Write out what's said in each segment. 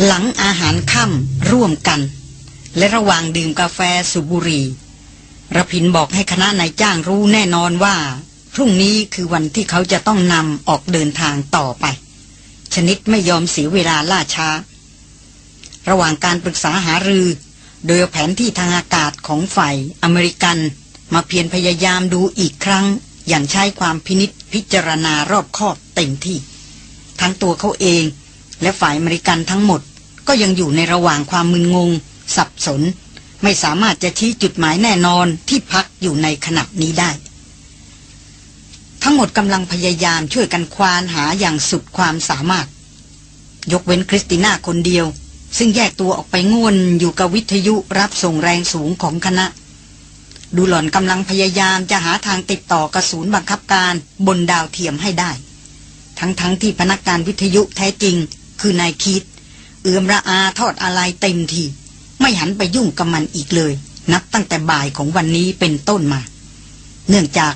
หลังอาหารค่ำร่วมกัน และระหว่างดื่มกาแฟสุบุรีระพินบอกให้คณะนายจ้างรู้แน่นอนว่า พรุ่งนี้คือวันที่เขาจะต้องนำออกเดินทางต่อไป ชนิดไม่ยอมเสียเวลาล่าช้า ระหว่างการปรึกษาหารือ โดยแผนที่ทางอากาศของฝ่ายอเมริกัน มาเพียรพยายามดูอีกครั้ง อย่างใช้ความพินิษพิจารณารอบคอบเต็มที่ ทั้งตัวเขาเอง และฝ่ายอเมริกันทั้งหมด ก็ยังอยู่ในระหว่างความมึนงง สับสน ไม่สามารถจะชี้จุดหมายแน่นอนที่พักอยู่ในขณะนี้ได้ ทั้งหมดกำลังพยายามช่วยกันควานหาอย่างสุดความสามารถ ยกเว้นคริสติน่าคนเดียว ซึ่งแยกตัวออกไปง่วนอยู่กับวิทยุรับส่งแรงสูงของคณะดูหล่อนกำลังพยายามจะหาทางติดต่อกระสูนบังคับการบนดาวเทียมให้ได้ ทั้งๆทที่พนักงานวิทยุแท้จริง คือนายคิด เอื้อมระอาทอดอะไรเต็มที ไม่หันไปยุ่งกับมันอีกเลย นับตั้งแต่บ่ายของวันนี้เป็นต้นมา เนื่องจาก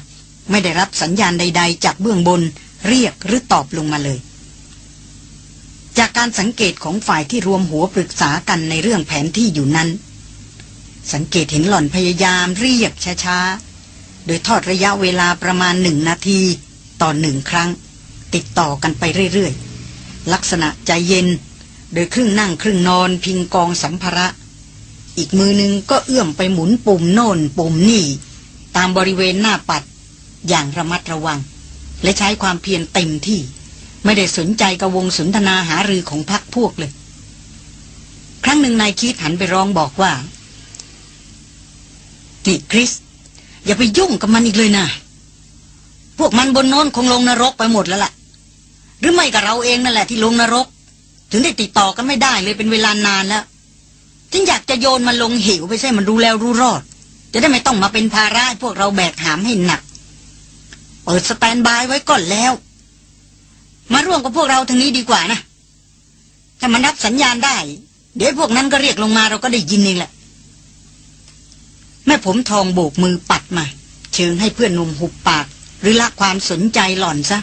ไม่ได้รับสัญญาณใด ๆ จากเบื้องบนเรียกหรือตอบลงมาเลย จากการสังเกตของฝ่ายที่รวมหัวปรึกษากันในเรื่องแผนที่อยู่นั้น สังเกตเห็นหล่อนพยายามเรียกช้าๆ โดยทอดระยะเวลาประมาณหนึ่งนาที ต่อหนึ่งครั้ง ติดต่อกันไปเรื่อยๆ ลักษณะใจเย็น โดยครึ่งนั่งครึ่งนอนพิงกองสัมภาระ อีกมือหนึ่งก็เอื้อมไปหมุนปุ่มโน่นปุ่มนี่ ตามบริเวณหน้าปัด อย่างระมัดระวัง และใช้ความเพียรเต็มที่ ไม่ได้สนใจกับวงสนทนาหารือของพักพวกเลย ครั้งหนึ่งนายคิดหันไปร้องบอกว่านี่คริส อย่าไปยุ่งกับมันอีกเลยนะ พวกมันบนโน้นคงลงนรกไปหมดแล้วล่ะ หรือไม่กับเราเองนั่นแหละที่ลงนรก ถึงได้ติดต่อกันไม่ได้เลยเป็นเวลานานแล้วฉันอยากจะโยนมันลงเหวไปใช่มันรู้แล้วรู้รอด จะได้ไม่ต้องมาเป็นภาระพวกเราแบกหามให้หนัก เปิดสแตนบายไว้ก่อนแล้ว มาร่วมกับพวกเราทางนี้ดีกว่านะ ถ้ามันรับสัญญาณได้ เดี๋ยวพวกนั้นก็เรียกลงมาเราก็ได้ยินเองแหละ แม่ผมทองโบกมือปัดมา เชิญให้เพื่อนหนุ่มหุบปาก หรือละความสนใจหล่อนซะ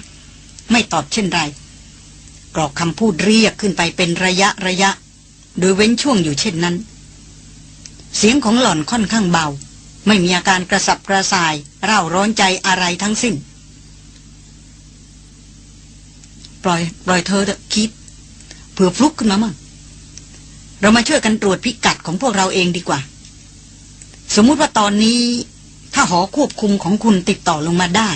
ไม่ตอบเช่นไรกรอกคำพูดเรียกขึ้นไปเป็นระยะระยะ โดยเว้นช่วงอยู่เช่นนั้น เสียงของหล่อนค่อนข้างเบา ไม่มีอาการกระสับกระส่ายเร่าร้อนใจอะไรทั้งสิ้น ปล่อยปล่อยเธอเถอะคิดเผื่อฟลุกขึ้นมามั่งเรามาช่วยกันตรวจพิกัดของพวกเราเองดีกว่า สมมุติว่าตอนนี้ ถ้าหอควบคุมของคุณติดต่อลงมาได้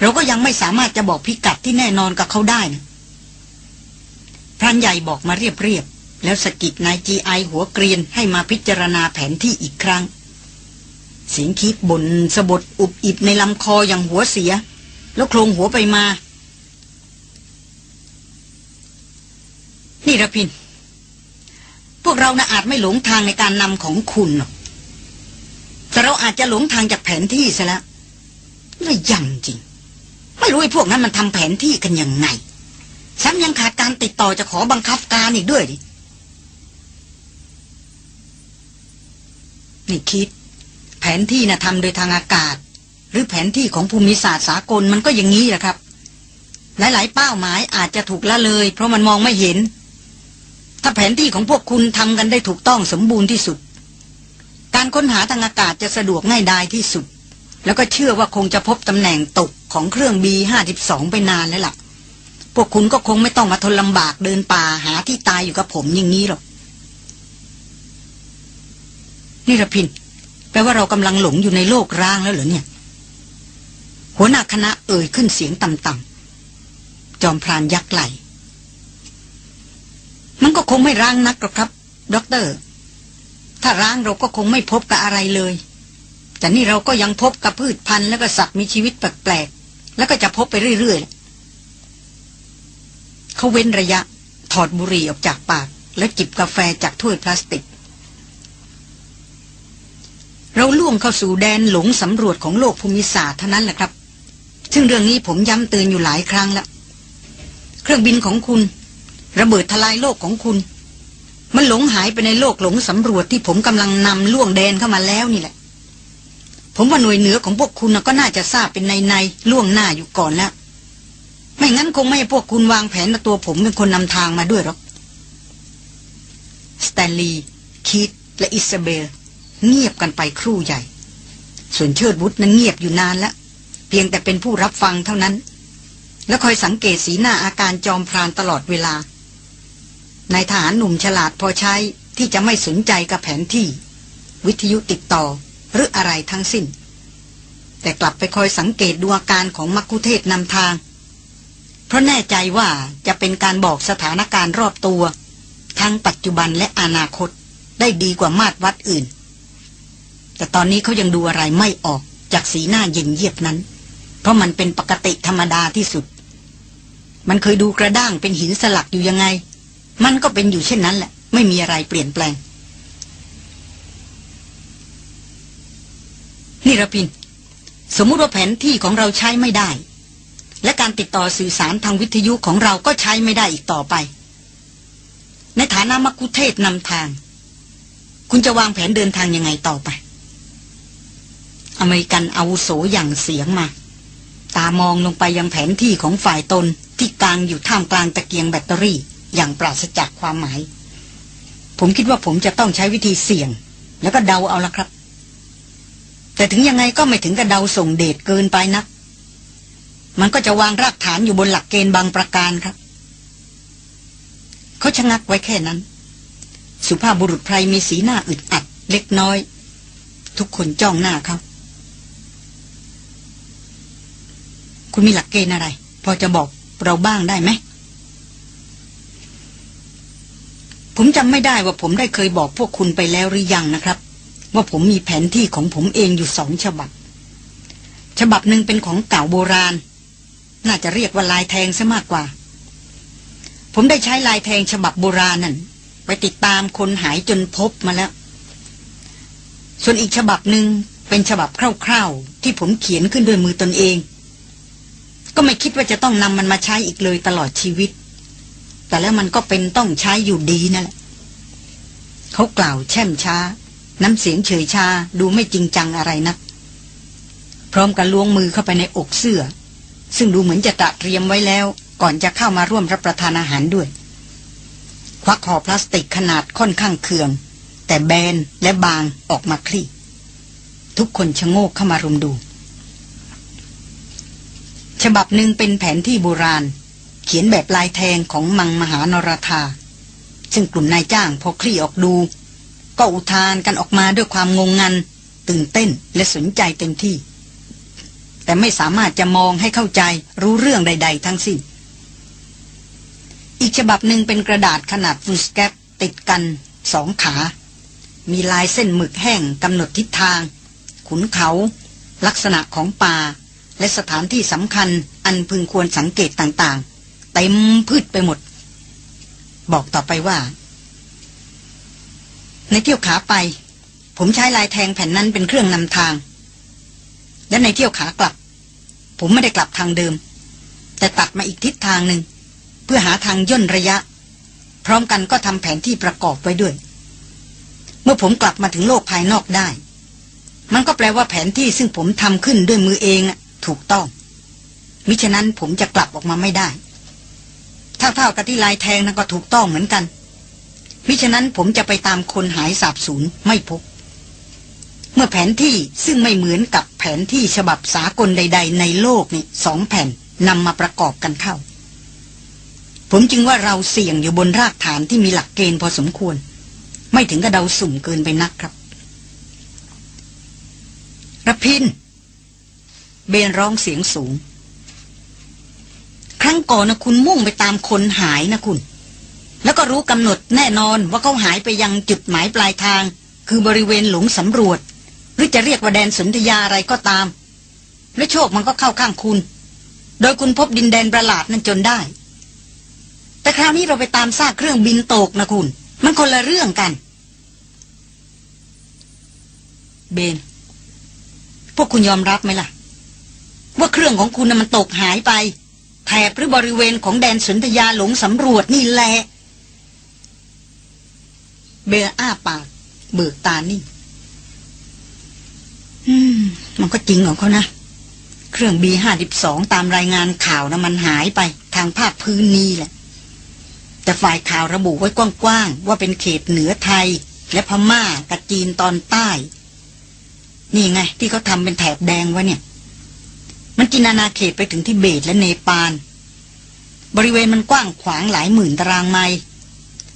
เราก็ยังไม่สามารถจะบอกพิกัดที่แน่นอนกับเขาได้นะพรานใหญ่บอกมาเรียบๆแล้วสกิดนายจีไอหัวเกรียนให้มาพิจารณาแผนที่อีกครั้งเสียงคิดบนสะบดอุบอิบในลำคออย่างหัวเสีย แล้วโครงหัวไปมา นี่ระพิน พวกเรานะอาจไม่หลงทางในการนำของคุณหรอกแต่เราอาจจะหลงทางจากแผนที่ซะแล้วระยำจริง ไม่รู้ไอ้พวกนั้นมันทำแผนที่กันยังไงซ้ำยังขาดการติดต่อจะขอบังคับการอีกด้วยดินี่คิด แผนที่นะทำโดยทางอากาศ หรือแผนที่ของภูมิศาสตร์สากลมันก็อย่างนี้แหละครับ หลายๆ เป้าหมายอาจจะถูกละเลย เพราะมันมองไม่เห็น ถ้าแผนที่ของพวกคุณทำกันได้ถูกต้องสมบูรณ์ที่สุด การค้นหาทางอากาศจะสะดวกง่ายดายที่สุด แล้วก็เชื่อว่าคงจะพบตำแหน่งตก ของเครื่องบีห้าสิบสองไปนานแล้วล่ะ พวกคุณก็คงไม่ต้องมาทนลำบากเดินป่าหาที่ตายอยู่กับผมอย่างนี้หรอก นี่ระพิน แปลว่าเรากำลังหลงอยู่ในโลกร้างแล้วเหรอเนี่ย หัวหน้าคณะเอ่ยขึ้นเสียงต่ำๆ จอมพรานยักไหล มันก็คงไม่ร้างนักหรอกครับ ด็อกเตอร์ ถ้าร้างเราก็คงไม่พบกับอะไรเลยแต่นี่เราก็ยังพบกับพืชพันธุ์แล้วก็สัตว์มีชีวิตแปลก แล้วก็จะพบไปเรื่อยๆเขาเว้นระยะ ถอดบุหรี่ออกจากปาก และจิบกาแฟจากถ้วยพลาสติก เราล่วงเข้าสู่แดนหลงสำรวจของโลกภูมิศาสตร์เท่านั้นแหละครับ ซึ่งเรื่องนี้ผมย้ำเตือนอยู่หลายครั้งแล้วเครื่องบินของคุณ ระเบิดทลายโลกของคุณ มันหลงหายไปในโลกหลงสำรวจที่ผมกำลังนำล่วงแดนเข้ามาแล้วนี่แหละ ผมว่าหน่วยเหนือของพวกคุณก็น่าจะทราบเป็นในในล่วงหน้าอยู่ก่อนแล้ว ไม่งั้นคงไม่พวกคุณวางแผนตัวผมเป็นคนนำทางมาด้วยหรอกสแตนลีย์คิดและอิซาเบล เงียบกันไปครู่ใหญ่ ส่วนเชิดวุฒนั้นเงียบอยู่นานแล้ว เพียงแต่เป็นผู้รับฟังเท่านั้น และคอยสังเกตสีหน้าอาการจอมพรานตลอดเวลานายทหารหนุ่มฉลาดพอใช้ที่จะไม่สนใจกับแผนที่ วิทยุติดต่อ หรืออะไรทั้งสิ้น แต่กลับไปคอยสังเกตดูอาการของมักคุเทศนำทาง เพราะแน่ใจว่าจะเป็นการบอกสถานการณ์รอบตัว ทั้งปัจจุบันและอนาคตได้ดีกว่ามาตรวัดอื่น แต่ตอนนี้เขายังดูอะไรไม่ออกจากสีหน้าเย็นเยียบนั้น เพราะมันเป็นปกติธรรมดาที่สุด มันเคยดูกระด้างเป็นหินสลักอยู่ยังไง มันก็เป็นอยู่เช่นนั้นแหละ ไม่มีอะไรเปลี่ยนแปลง นี่ระพิน สมมุติว่าแผนที่ของเราใช้ไม่ได้ และการติดต่อสื่อสารทางวิทยุของเราก็ใช้ไม่ได้อีกต่อไป ในฐานะมักคุเทศนำทาง คุณจะวางแผนเดินทางยังไงต่อไป อเมริกันอาวุโสอย่างเสียงมา ตามองลงไปยังแผนที่ของฝ่ายตนที่กลางอยู่ท่ามกลางตะเกียงแบตเตอรี่ อย่างปราศจากความหมาย ผมคิดว่าผมจะต้องใช้วิธีเสี่ยง แล้วก็เดาเอาละครับ แต่ถึงยังไงก็ไม่ถึงกับเดาส่งเดชเกินไปนัก มันก็จะวางรากฐานอยู่บนหลักเกณฑ์บางประการครับเขาชะงักไว้แค่นั้น สุภาพบุรุษไพรมีสีหน้าอึดอัด เล็กน้อย ทุกคนจ้องหน้าเขาคุณมีหลักเกณฑ์อะไร พอจะบอกเราบ้างได้ไหมผมจำไม่ได้ว่าผมได้เคยบอกพวกคุณไปแล้วหรือยังนะครับ ว่าผมมีแผนที่ของผมเองอยู่สองฉบับ ฉบับหนึ่งเป็นของเก่าโบราณ น่าจะเรียกว่าลายแทงซะมากกว่า ผมได้ใช้ลายแทงฉบับโบราณนั่นไปติดตามคนหายจนพบมาแล้ว ส่วนอีกฉบับหนึ่งเป็นฉบับคร่าวๆ ที่ผมเขียนขึ้นด้วยมือตนเอง ก็ไม่คิดว่าจะต้องนำมันมาใช้อีกเลยตลอดชีวิต แต่แล้วมันก็เป็นต้องใช้อยู่ดีนั่นแหละเขากล่าวแช่มช้า น้ำเสียงเฉยชาดูไม่จริงจังอะไรนัก พร้อมกันล้วงมือเข้าไปในอกเสื้อ ซึ่งดูเหมือนจะตะเตรียมไว้แล้ว ก่อนจะเข้ามาร่วมรับประทานอาหารด้วย ควักห่อพลาสติกขนาดค่อนข้างเคือง แต่แบนและบางออกมาคลี่ ทุกคนชะโงกเข้ามารุมดู ฉบับหนึ่งเป็นแผนที่โบราณ เขียนแบบลายแทงของมังมหานรธาซึ่งกลุ่มนายจ้างพอคลี่ออกดู ก็อุทานกันออกมาด้วยความงงงัน ตื่นเต้นและสนใจเต็มที่ แต่ไม่สามารถจะมองให้เข้าใจรู้เรื่องใด ๆ ทั้งสิ้น อีกฉบับหนึ่งเป็นกระดาษขนาดฟูสแกปติดกันสองขา มีลายเส้นหมึกแห้งกำหนดทิศทาง ขุนเขา ลักษณะของป่า และสถานที่สำคัญอันพึงควรสังเกตต่างๆ เต็มพืชไปหมด บอกต่อไปว่า ในเที่ยวขาไป ผมใช้ลายแทงแผ่นนั้นเป็นเครื่องนำทาง และในเที่ยวขากลับ ผมไม่ได้กลับทางเดิม แต่ตัดมาอีกทิศทางหนึ่ง เพื่อหาทางย่นระยะ พร้อมกันก็ทำแผนที่ประกอบไว้ด้วย เมื่อผมกลับมาถึงโลกภายนอกได้ มันก็แปลว่าแผนที่ซึ่งผมทำขึ้นด้วยมือเองถูกต้อง มิฉะนั้นผมจะกลับออกมาไม่ได้เท่าๆกับที่ลายแทงนั้นก็ถูกต้องเหมือนกัน มิฉะนั้นผมจะไปตามคนหายสาบสูญไม่พบ เมื่อแผนที่ซึ่งไม่เหมือนกับแผนที่ฉบับสากลใด ๆ ในโลกนี่สองแผ่นนำมาประกอบกันเข้า ผมจึงว่าเราเสี่ยงอยู่บนรากฐานที่มีหลักเกณฑ์พอสมควร ไม่ถึงกับเดาสุ่มเกินไปนักครับระพิน เบนร้องเสียงสูง ครั้งก่อนนะคุณมุ่งไปตามคนหายนะคุณ แล้วก็รู้กำหนดแน่นอนว่าเขาหายไปยังจุดหมายปลายทาง คือบริเวณหลงสำรวจ หรือจะเรียกว่าแดนสนธยาอะไรก็ตาม และโชคมันก็เข้าข้างคุณ โดยคุณพบดินแดนประหลาดนั้นจนได้ แต่คราวนี้เราไปตามซากเครื่องบินตกนะคุณ มันคนละเรื่องกัน เบน พวกคุณยอมรับไหมล่ะ ว่าเครื่องของคุณน่ะมันตกหายไปแถบหรือบริเวณของแดนสนธยาหลงสำรวจนี่แหละ เบลอ้าปาก เบิกตานิ่งมมันก็จริงของเขานะ เครื่องบีห้าสิบสองตามรายงานข่าวนะมันหายไปทางภาคพื้นนี้แหละ แต่ฝ่ายข่าวระบุไว้กว้างๆ ว่าเป็นเขตเหนือไทย และพม่ากับจีนตอนใต้ นี่ไง ที่เขาทำเป็นแถบแดงไว้เนี่ย มันกินอาณาเขตไปถึงที่เบตและเนปาลบริเวณมันกว้างขวางหลายหมื่นตารางไมล์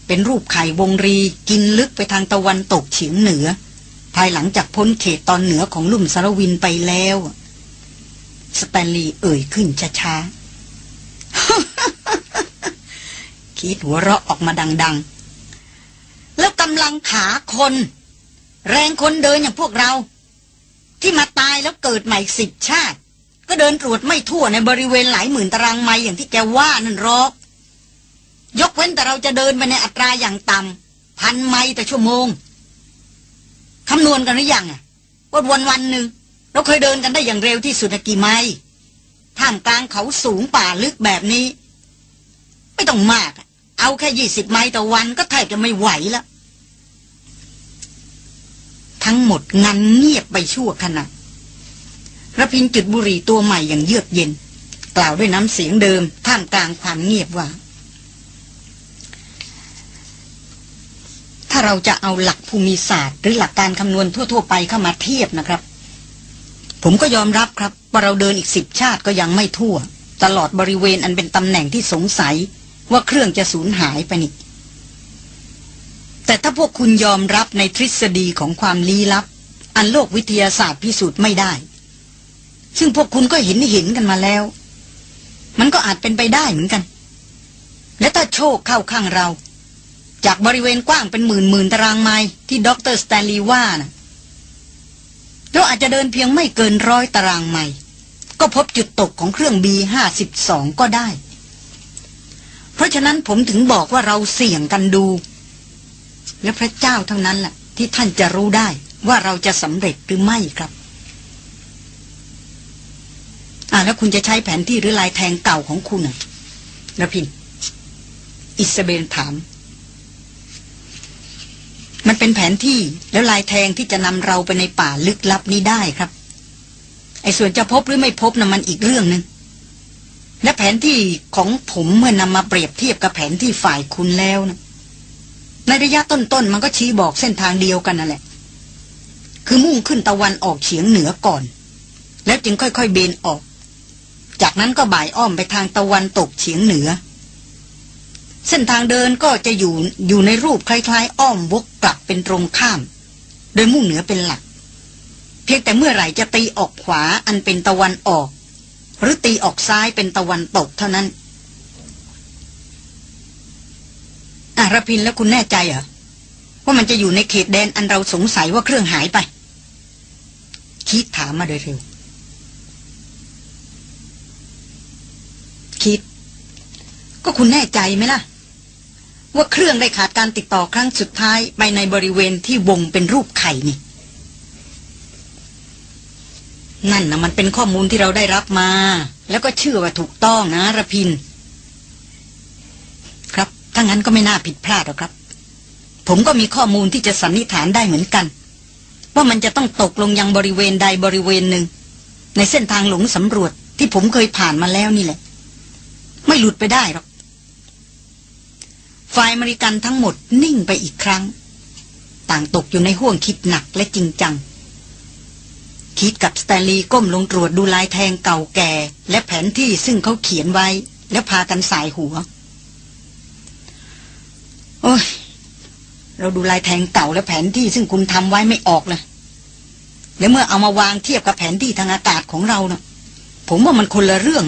เป็นรูปไข่วงรีกินลึกไปทางตะวันตกเฉียงเหนือ ภายหลังจากพ้นเขตตอนเหนือของลุ่มสารวินไปแล้ว สแตนลีย์เอ่ยขึ้นช้าๆคิดหัวเราะออกมาดัง ๆ แล้วกำลังขาคน แรงคนเดินอย่างพวกเรา ที่มาตายแล้วเกิดใหม่สิบชาติ ก็เดินตรวจไม่ทั่วในบริเวณหลายหมื่นตารางไมล์อย่างที่แกว่านั่นหรอก ยกเว้นแต่เราจะเดินไปในอัตราอย่างต่ำพันไมล์แต่ชั่วโมงคำนวณกันหรือยังว่าวันวันหนึ่งเราเคยเดินกันได้อย่างเร็วที่สุดกี่ไมล์ท่ามกลางเขาสูงป่าลึกแบบนี้ ไม่ต้องมาก เอาแค่ยี่สิบไมล์ต่อวันก็แทบจะไม่ไหวแล้ว ทั้งหมดงันเงียบไปชั่วขณะระพินจุดบุหรี่ตัวใหม่อย่างเยือกเย็น กล่าวด้วยน้ำเสียงเดิมท่ามกลางความเงียบว่าาเราจะเอาหลักภูมิศาสตร์ หรือหลักการคำนวณทั่ว ๆ ไปเข้ามาเทียบนะครับ ผมก็ยอมรับครับ ว่าเราเดินอีกสิบชาติก็ยังไม่ทั่ว ตลอดบริเวณอันเป็นตำแหน่งที่สงสัยว่าเครื่องจะสูญหายไปนี่แต่ถ้าพวกคุณยอมรับในทฤษฎีของความลี้ลับ อันโลกวิทยาศาสตร์พิสูจน์ไม่ได้ ซึ่งพวกคุณก็เห็นเห็นกันมาแล้ว มันก็อาจเป็นไปได้เหมือนกัน และถ้าโชคเข้าข้างเรา จากบริเวณกว้างเป็นหมื่นหมื่นตารางไมล์ที่ด็อกเตอร์สแตนลีย์ว่านะเราอาจจะเดินเพียงไม่เกินร้อยตารางไมล์ก็พบจุดตกของเครื่อง B52 ก็ได้ เพราะฉะนั้นผมถึงบอกว่าเราเสี่ยงกันดู และพระเจ้าเท่านั้นแหละที่ท่านจะรู้ได้ว่าเราจะสำเร็จหรือไม่ครับ อ่าแล้วคุณจะใช้แผนที่หรือลายแทงเก่าของคุณอะระพิน อิสเบนถาม มันเป็นแผนที่แล้วลายแทงที่จะนำเราไปในป่าลึกลับนี้ได้ครับ ไอ้ส่วนจะพบหรือไม่พบนะ่ะมันอีกเรื่องหนึง่งและแผนที่ของผมเมื่อนำมาเปรียบเทียบกับแผนที่ฝ่ายคุณแล้วนะในระยะต้นๆมันก็ชี้บอกเส้นทางเดียวกันนั่นแหละ คือมุ่งขึ้นตะวันออกเฉียงเหนือก่อน แล้วจึงค่อยๆเบนออก จากนั้นก็บ่ายอ้อมไปทางตะวันตกเฉียงเหนือ เส้นทางเดินก็จะอยู่อยู่ในรูปคล้าย ๆ อ้อมวกกลับเป็นตรงข้าม โดยมุ่งเหนือเป็นหลัก เพียงแต่เมื่อไหร่จะตีออกขวาอันเป็นตะวันออก หรือตีออกซ้ายเป็นตะวันตกเท่านั้นอะระพินแล้วคุณแน่ใจเหรอว่ามันจะอยู่ในเขตแดนอันเราสงสัยว่าเครื่องหายไปคิดถามมาโดยเร็ว คิด ก็คุณแน่ใจไหมล่ะ ว่าเครื่องได้ขาดการติดต่อครั้งสุดท้ายไปในบริเวณที่วงเป็นรูปไข่นี่ นั่นนะมันเป็นข้อมูลที่เราได้รับมา แล้วก็เชื่อว่าถูกต้องนะระพิน ครับถ้างั้นก็ไม่น่าผิดพลาดหรอกครับ ผมก็มีข้อมูลที่จะสันนิษฐานได้เหมือนกัน ว่ามันจะต้องตกลงยังบริเวณใดบริเวณหนึ่ง ในเส้นทางหลงสำรวจที่ผมเคยผ่านมาแล้วนี่แหละ ไม่หลุดไปได้หรอก ฝ่ายมริกันทั้งหมดนิ่งไปอีกครั้ง ต่างตกอยู่ในห้วงคิดหนักและจริงจัง คีธกับสแตนลีย์ก้มลงตรวจดูลายแทงเก่าแก่ และแผนที่ซึ่งเขาเขียนไว้ แล้วพากันส่ายหัว โอ้ย เราดูลายแทงเก่าและแผนที่ซึ่งคุณทำไว้ไม่ออกเลยแล้วเมื่อเอามาวางเทียบกับแผนที่ทางอากาศของเราน่ะผมว่ามันคนละเรื่อง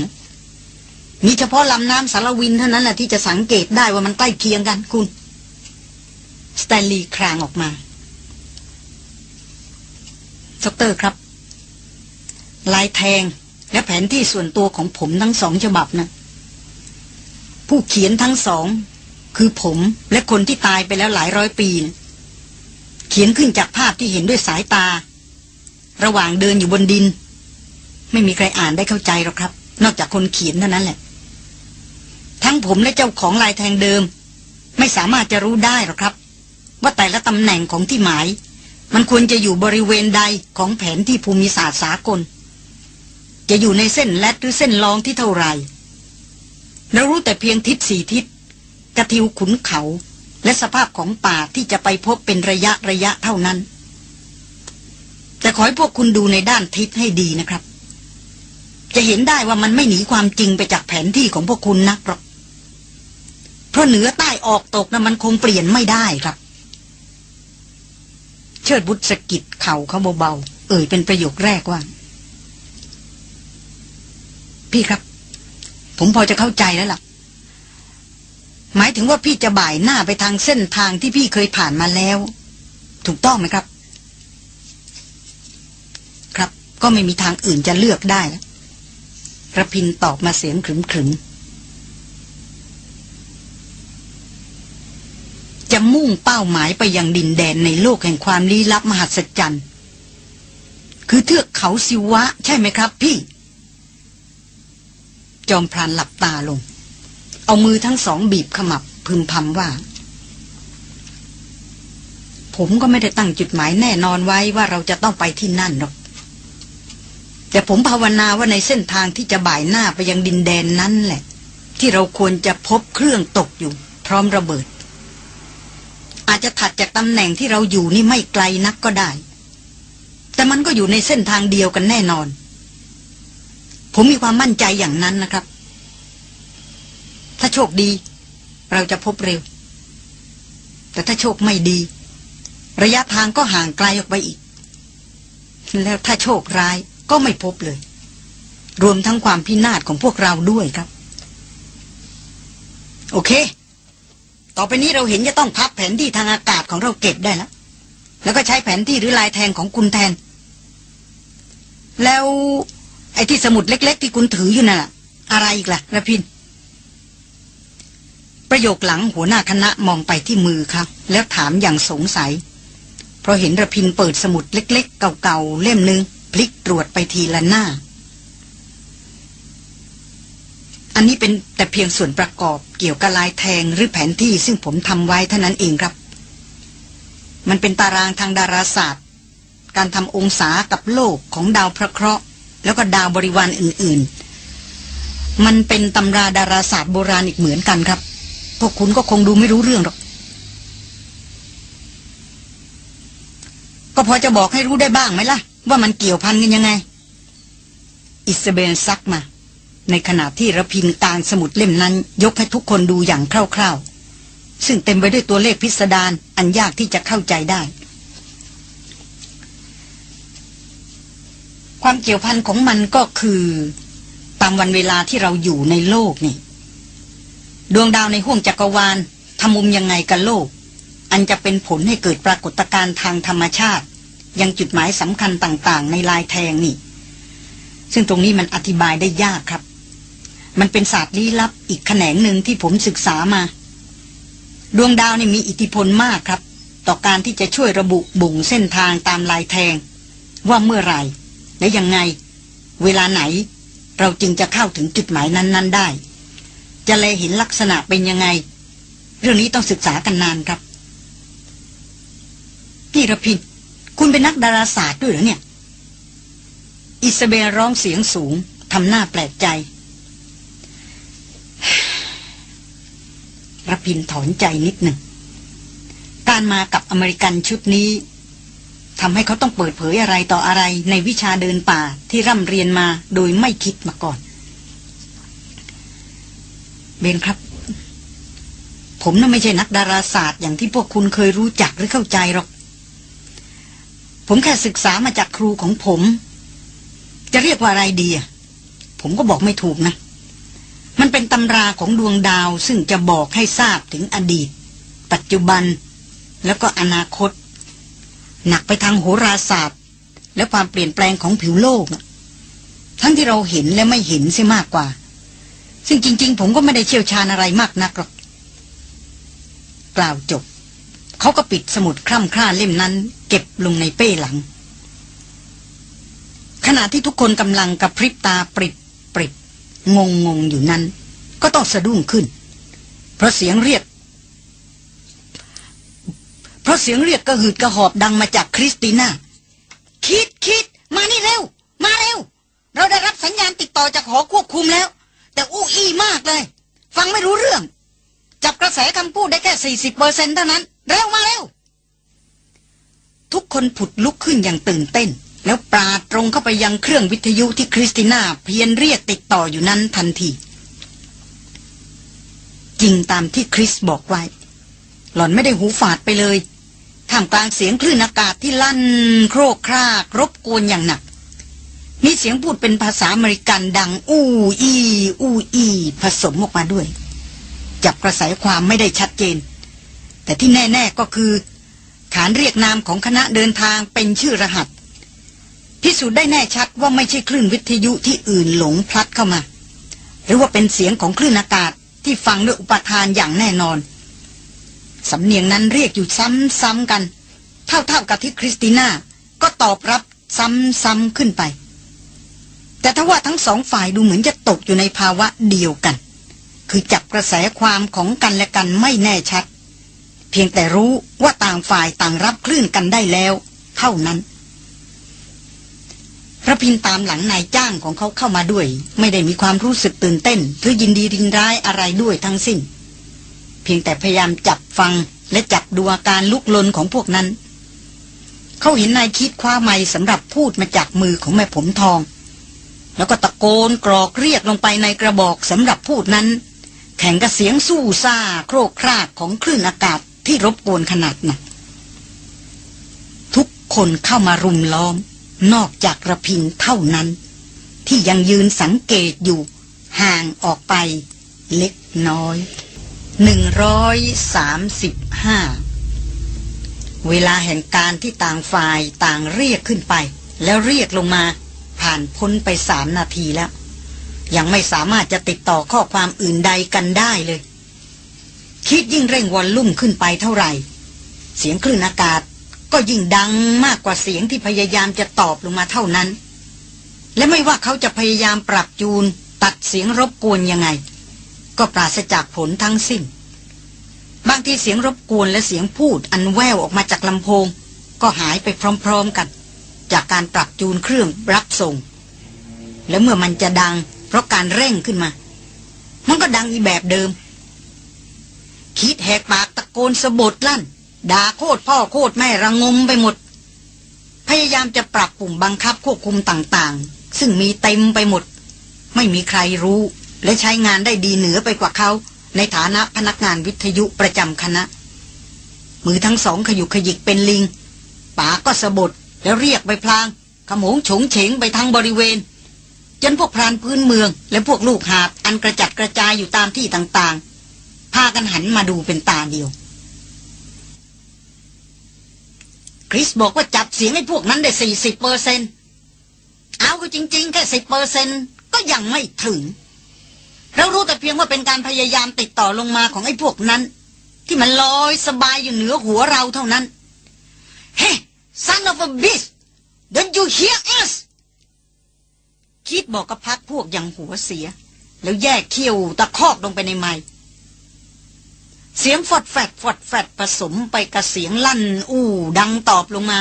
มีเฉพาะลำน้ำสาละวินเท่านั้นแหละที่จะสังเกตได้ว่ามันใกล้เคียงกันคุณ สแตนลีย์ครางออกมาดอกเตอร์ครับ ลายแทงและแผนที่ส่วนตัวของผมทั้งสองฉบับนะผู้เขียนทั้งสอง คือผมและคนที่ตายไปแล้วหลายร้อยปีนะเขียนขึ้นจากภาพที่เห็นด้วยสายตา ระหว่างเดินอยู่บนดิน ไม่มีใครอ่านได้เข้าใจหรอกครับ นอกจากคนเขียนเท่านั้นแหละ ทั้งผมและเจ้าของลายแทงเดิม ไม่สามารถจะรู้ได้หรอกครับ ว่าแต่ละตำแหน่งของที่หมาย มันควรจะอยู่บริเวณใดของแผนที่ภูมิศาสตร์สากล จะอยู่ในเส้นแลดหรือเส้นรองที่เท่าไหร่เรารู้แต่เพียงทิศสี่ทิศกกระทิวขุนเขา และสภาพของป่าที่จะไปพบเป็นระยะระยะเท่านั้น แต่ขอให้พวกคุณดูในด้านทิศให้ดีนะครับ จะเห็นได้ว่ามันไม่หนีความจริงไปจากแผนที่ของพวกคุณนักหรอก เพราะเหนือใต้ออกตกนะมันคงเปลี่ยนไม่ได้ครับ เชิดบุตรสกิดเข่าเขาเบาๆเอ่ยเป็นประโยคแรกว่า พี่ครับ ผมพอจะเข้าใจแล้วล่ะ หมายถึงว่าพี่จะบ่ายหน้าไปทางเส้นทางที่พี่เคยผ่านมาแล้ว ถูกต้องไหมครับ ครับ ก็ไม่มีทางอื่นจะเลือกได้แล้วระพินตอบมาเสียงขรึมๆ จะมุ่งเป้าหมายไปยังดินแดนในโลกแห่งความลี้ลับมหัศจรรย์ คือเทือกเขาสิวะ ใช่ไหมครับพี่ จอมพรานหลับตาลง เอามือทั้งสองบีบขมับพึมพำว่า ผมก็ไม่ได้ตั้งจุดหมายแน่นอนไว้ว่าเราจะต้องไปที่นั่นหรอก แต่ผมภาวนาว่าในเส้นทางที่จะบ่ายหน้าไปยังดินแดนนั้นแหละ ที่เราควรจะพบเครื่องตกอยู่ พร้อมระเบิด อาจจะถัดจากตำแหน่งที่เราอยู่นี่ไม่ไกลนักก็ได้ แต่มันก็อยู่ในเส้นทางเดียวกันแน่นอน ผมมีความมั่นใจอย่างนั้นนะครับ ถ้าโชคดี เราจะพบเร็ว แต่ถ้าโชคไม่ดี ระยะทางก็ห่างไกลออกไปอีก แล้วถ้าโชคร้ายก็ไม่พบเลย รวมทั้งความพินาศของพวกเราด้วยครับ โอเค ต่อไปนี้เราเห็นจะต้องพับแผนที่ทางอากาศของเราเก็บได้แล้ว แล้วก็ใช้แผนที่หรือลายแทงของคุณแทน แล้วไอ้ที่สมุดเล็ก ๆ ที่คุณถืออยู่น่ะ อะไรอีกล่ะระพิน ประโยคหลังหัวหน้าคณะมองไปที่มือครับ แล้วถามอย่างสงสัย เพราะเห็นระพินเปิดสมุดเล็ก ๆ เก่าๆเล่มหนึ่งพลิกตรวจไปทีละหน้า อันนี้เป็นแต่เพียงส่วนประกอบเกี่ยวกับลายแทงหรือแผนที่ซึ่งผมทำไว้เท่านั้นเองครับ มันเป็นตารางทางดาราศาสตร์ การทำองศากับโลกของดาวพระเคราะห์ แล้วก็ดาวบริวารอื่นๆ มันเป็นตำราดาราศาสตร์โบราณอีกเหมือนกันครับ พวกคุณก็คงดูไม่รู้เรื่องหรอก ก็พอจะบอกให้รู้ได้บ้างไหมล่ะ ว่ามันเกี่ยวพันกันยังไง อิสเบนซักมา ในขณะที่ระพินกางสมุดเล่มนั้น ยกให้ทุกคนดูอย่างคร่าวๆ ซึ่งเต็มไปด้วยตัวเลขพิสดารอันยากที่จะเข้าใจได้ ความเกี่ยวพันของมันก็คือ ตามวันเวลาที่เราอยู่ในโลกนี่ ดวงดาวในห้วงจักรวาลทำมุมยังไงกับโลก อันจะเป็นผลให้เกิดปรากฏการณ์ทางธรรมชาติ ยังจุดหมายสำคัญต่างๆ ในลายแทงนี่ซึ่งตรงนี้มันอธิบายได้ยากครับ มันเป็นศาสตร์ลี้ลับอีกแขนงหนึ่งที่ผมศึกษามา ดวงดาวนี่มีอิทธิพลมากครับ ต่อการที่จะช่วยระบุบุ่งเส้นทางตามลายแทง ว่าเมื่อไหร่ และยังไง เวลาไหน เราจึงจะเข้าถึงจุดหมายนั้น ๆ ได้ จะเลยเห็นลักษณะเป็นยังไง เรื่องนี้ต้องศึกษากันนานครับ พี่ระพินคุณเป็นนักดาราศาสตร์ด้วยเหรอเนี่ย อิสเบลร้องเสียงสูงทำหน้าแปลกใจ ระพินถอนใจนิดหนึ่ง การมากับอเมริกันชุดนี้ทำให้เขาต้องเปิดเผยอะไรต่ออะไรในวิชาเดินป่าที่ร่ำเรียนมาโดยไม่คิดมาก่อน เบนครับ ผมน่ะไม่ใช่นักดาราศาสตร์อย่างที่พวกคุณเคยรู้จักหรือเข้าใจหรอก ผมแค่ศึกษามาจากครูของผม จะเรียกว่าอะไรดีอะผมก็บอกไม่ถูกนะ มันเป็นตำราของดวงดาวซึ่งจะบอกให้ทราบถึงอดีต ปัจจุบัน แล้วก็อนาคต หนักไปทางโหราศาสตร์ และความเปลี่ยนแปลงของผิวโลก ทั้งที่เราเห็นและไม่เห็นเสียมากกว่า ซึ่งจริง ๆ ผมก็ไม่ได้เชี่ยวชาญอะไรมากนักหรอกกล่าวจบ เขาก็ปิดสมุดคร่ำคร่าเล่มนั้น เก็บลงในเป้หลัง ขณะที่ทุกคนกำลังกระพริบตาปริบปริบ งงงงอยู่นั้น ก็ต้องสะดุ้งขึ้น เพราะเสียงเรียก เพราะเสียงเรียกกระหืดกระหอบดังมาจากคริสติน่าคิดคิดมานี่เร็ว มาเร็ว เราได้รับสัญญาณติดต่อจากหอควบคุมแล้ว แต่อู้อี้มากเลย ฟังไม่รู้เรื่อง จับกระแสคำพูดได้แค่สี่สิบเปอร์เซ็นเท่านั้น เร็วมาเร็ว ทุกคนผุดลุกขึ้นอย่างตื่นเต้น แล้วปราดตรงเข้าไปยังเครื่องวิทยุที่คริสติน่าเพียนเรียกติดต่ออยู่นั้นทันที จริงตามที่คริสบอกไว้ หล่อนไม่ได้หูฝาดไปเลยท่ามกลางเสียงคลื่นอากาศที่ลั่น โครกคราก รบกวนอย่างหนัก มีเสียงพูดเป็นภาษาอเมริกันดัง อู้อี อู้อี ผสมออกมาด้วย จับกระแสความไม่ได้ชัดเจน แต่ที่แน่ ๆก็คือ ขานเรียกนามของคณะเดินทางเป็นชื่อรหัส พิสูจน์ได้แน่ชัดว่าไม่ใช่คลื่นวิทยุที่อื่นหลงพลัดเข้ามา หรือว่าเป็นเสียงของคลื่นอากาศที่ฟังด้วยอุปทานอย่างแน่นอน สำเนียงนั้นเรียกอยู่ซ้ำๆกัน เท่าๆกับที่คริสติน่าก็ตอบรับซ้ำๆขึ้นไป แต่ทว่าทั้งสองฝ่ายดูเหมือนจะตกอยู่ในภาวะเดียวกัน คือจับกระแสความของกันและกันไม่แน่ชัด เพียงแต่รู้ว่าต่างฝ่ายต่างรับคลื่นกันได้แล้ว เท่านั้น ระพินตามหลังนายจ้างของเขาเข้ามาด้วย ไม่ได้มีความรู้สึกตื่นเต้น หรือยินดีรินร้ายอะไรด้วยทั้งสิ้น เพียงแต่พยายามจับฟังและจับดูอาการลุกลนของพวกนั้น เขาเห็นนายคิดคว้าไม้สำหรับพูดมาจากมือของแม่ผมทอง แล้วก็ตะโกนกรอกเรียกลงไปในกระบอกสำหรับพูดนั้น แข่งกับเสียงสู้ซ่าโครกครากของคลื่นอากาศที่รบกวนขนาดหนักทุกคนเข้ามารุมล้อม นอกจากระพินเท่านั้น ที่ยังยืนสังเกตอยู่ห่างออกไปเล็กน้อยหนึ่งร้อยสามสิบห้าเวลาแห่งการที่ต่างฝ่ายต่างเรียกขึ้นไป แล้วเรียกลงมาผ่านพ้นไปสามนาทีแล้ว ยังไม่สามารถจะติดต่อข้อความอื่นใดกันได้เลย คิดยิ่งเร่งวอลลุ่มขึ้นไปเท่าไหร่ เสียงคลื่นอากาศ ก็ยิ่งดังมากกว่าเสียงที่พยายามจะตอบลงมาเท่านั้น และไม่ว่าเขาจะพยายามปรับจูนตัดเสียงรบกวนยังไง ก็ปราศจากผลทั้งสิ้น บางทีเสียงรบกวนและเสียงพูดอันแววออกมาจากลำโพง ก็หายไปพร้อมๆกัน จากการปรับจูนเครื่องรับส่ง และเมื่อมันจะดัง เพราะการเร่งขึ้นมา มันก็ดังอีแบบเดิม คิดแหกปากตะโกนสะบดลั่น ด่าโคตรพ่อโคตรแม่ระงมไปหมด พยายามจะปรับปุ่มบังคับควบคุมต่างๆ ซึ่งมีเต็มไปหมด ไม่มีใครรู้ และใช้งานได้ดีเหนือไปกว่าเขา ในฐานะพนักงานวิทยุประจำคณะ มือทั้งสองขยุกขยิกเป็นลิงป๋าก็สะบดแล้วเรียกไปพลางขโมงฉงเฉงไปทั้งบริเวณ จนพวกพรานพื้นเมือง และพวกลูกหาบอันกระจัดกระจายอยู่ตามที่ต่างๆพากันหันมาดูเป็นตาเดียว คริสบอกว่าจับเสียงให้พวกนั้นได้สี่สิบเปอร์เซนเอาก็จริง ๆ แค่สิบเปอร์เซนก็ยังไม่ถึง เรารู้แต่เพียงว่าเป็นการพยายามติดต่อลงมาของไอ้พวกนั้น ที่มันลอยสบายอยู่เหนือหัวเราเท่านั้น เฮ้ son of a bitch don't you hear us คิดบอกกับพักพวกอย่างหัวเสีย แล้วแยกเขี้ยวตะคอกลงไปในไม้ เสียงฟอดแฟดฟอดแฟดผสมไปกับเสียงลั่น อู้ดังตอบลงมา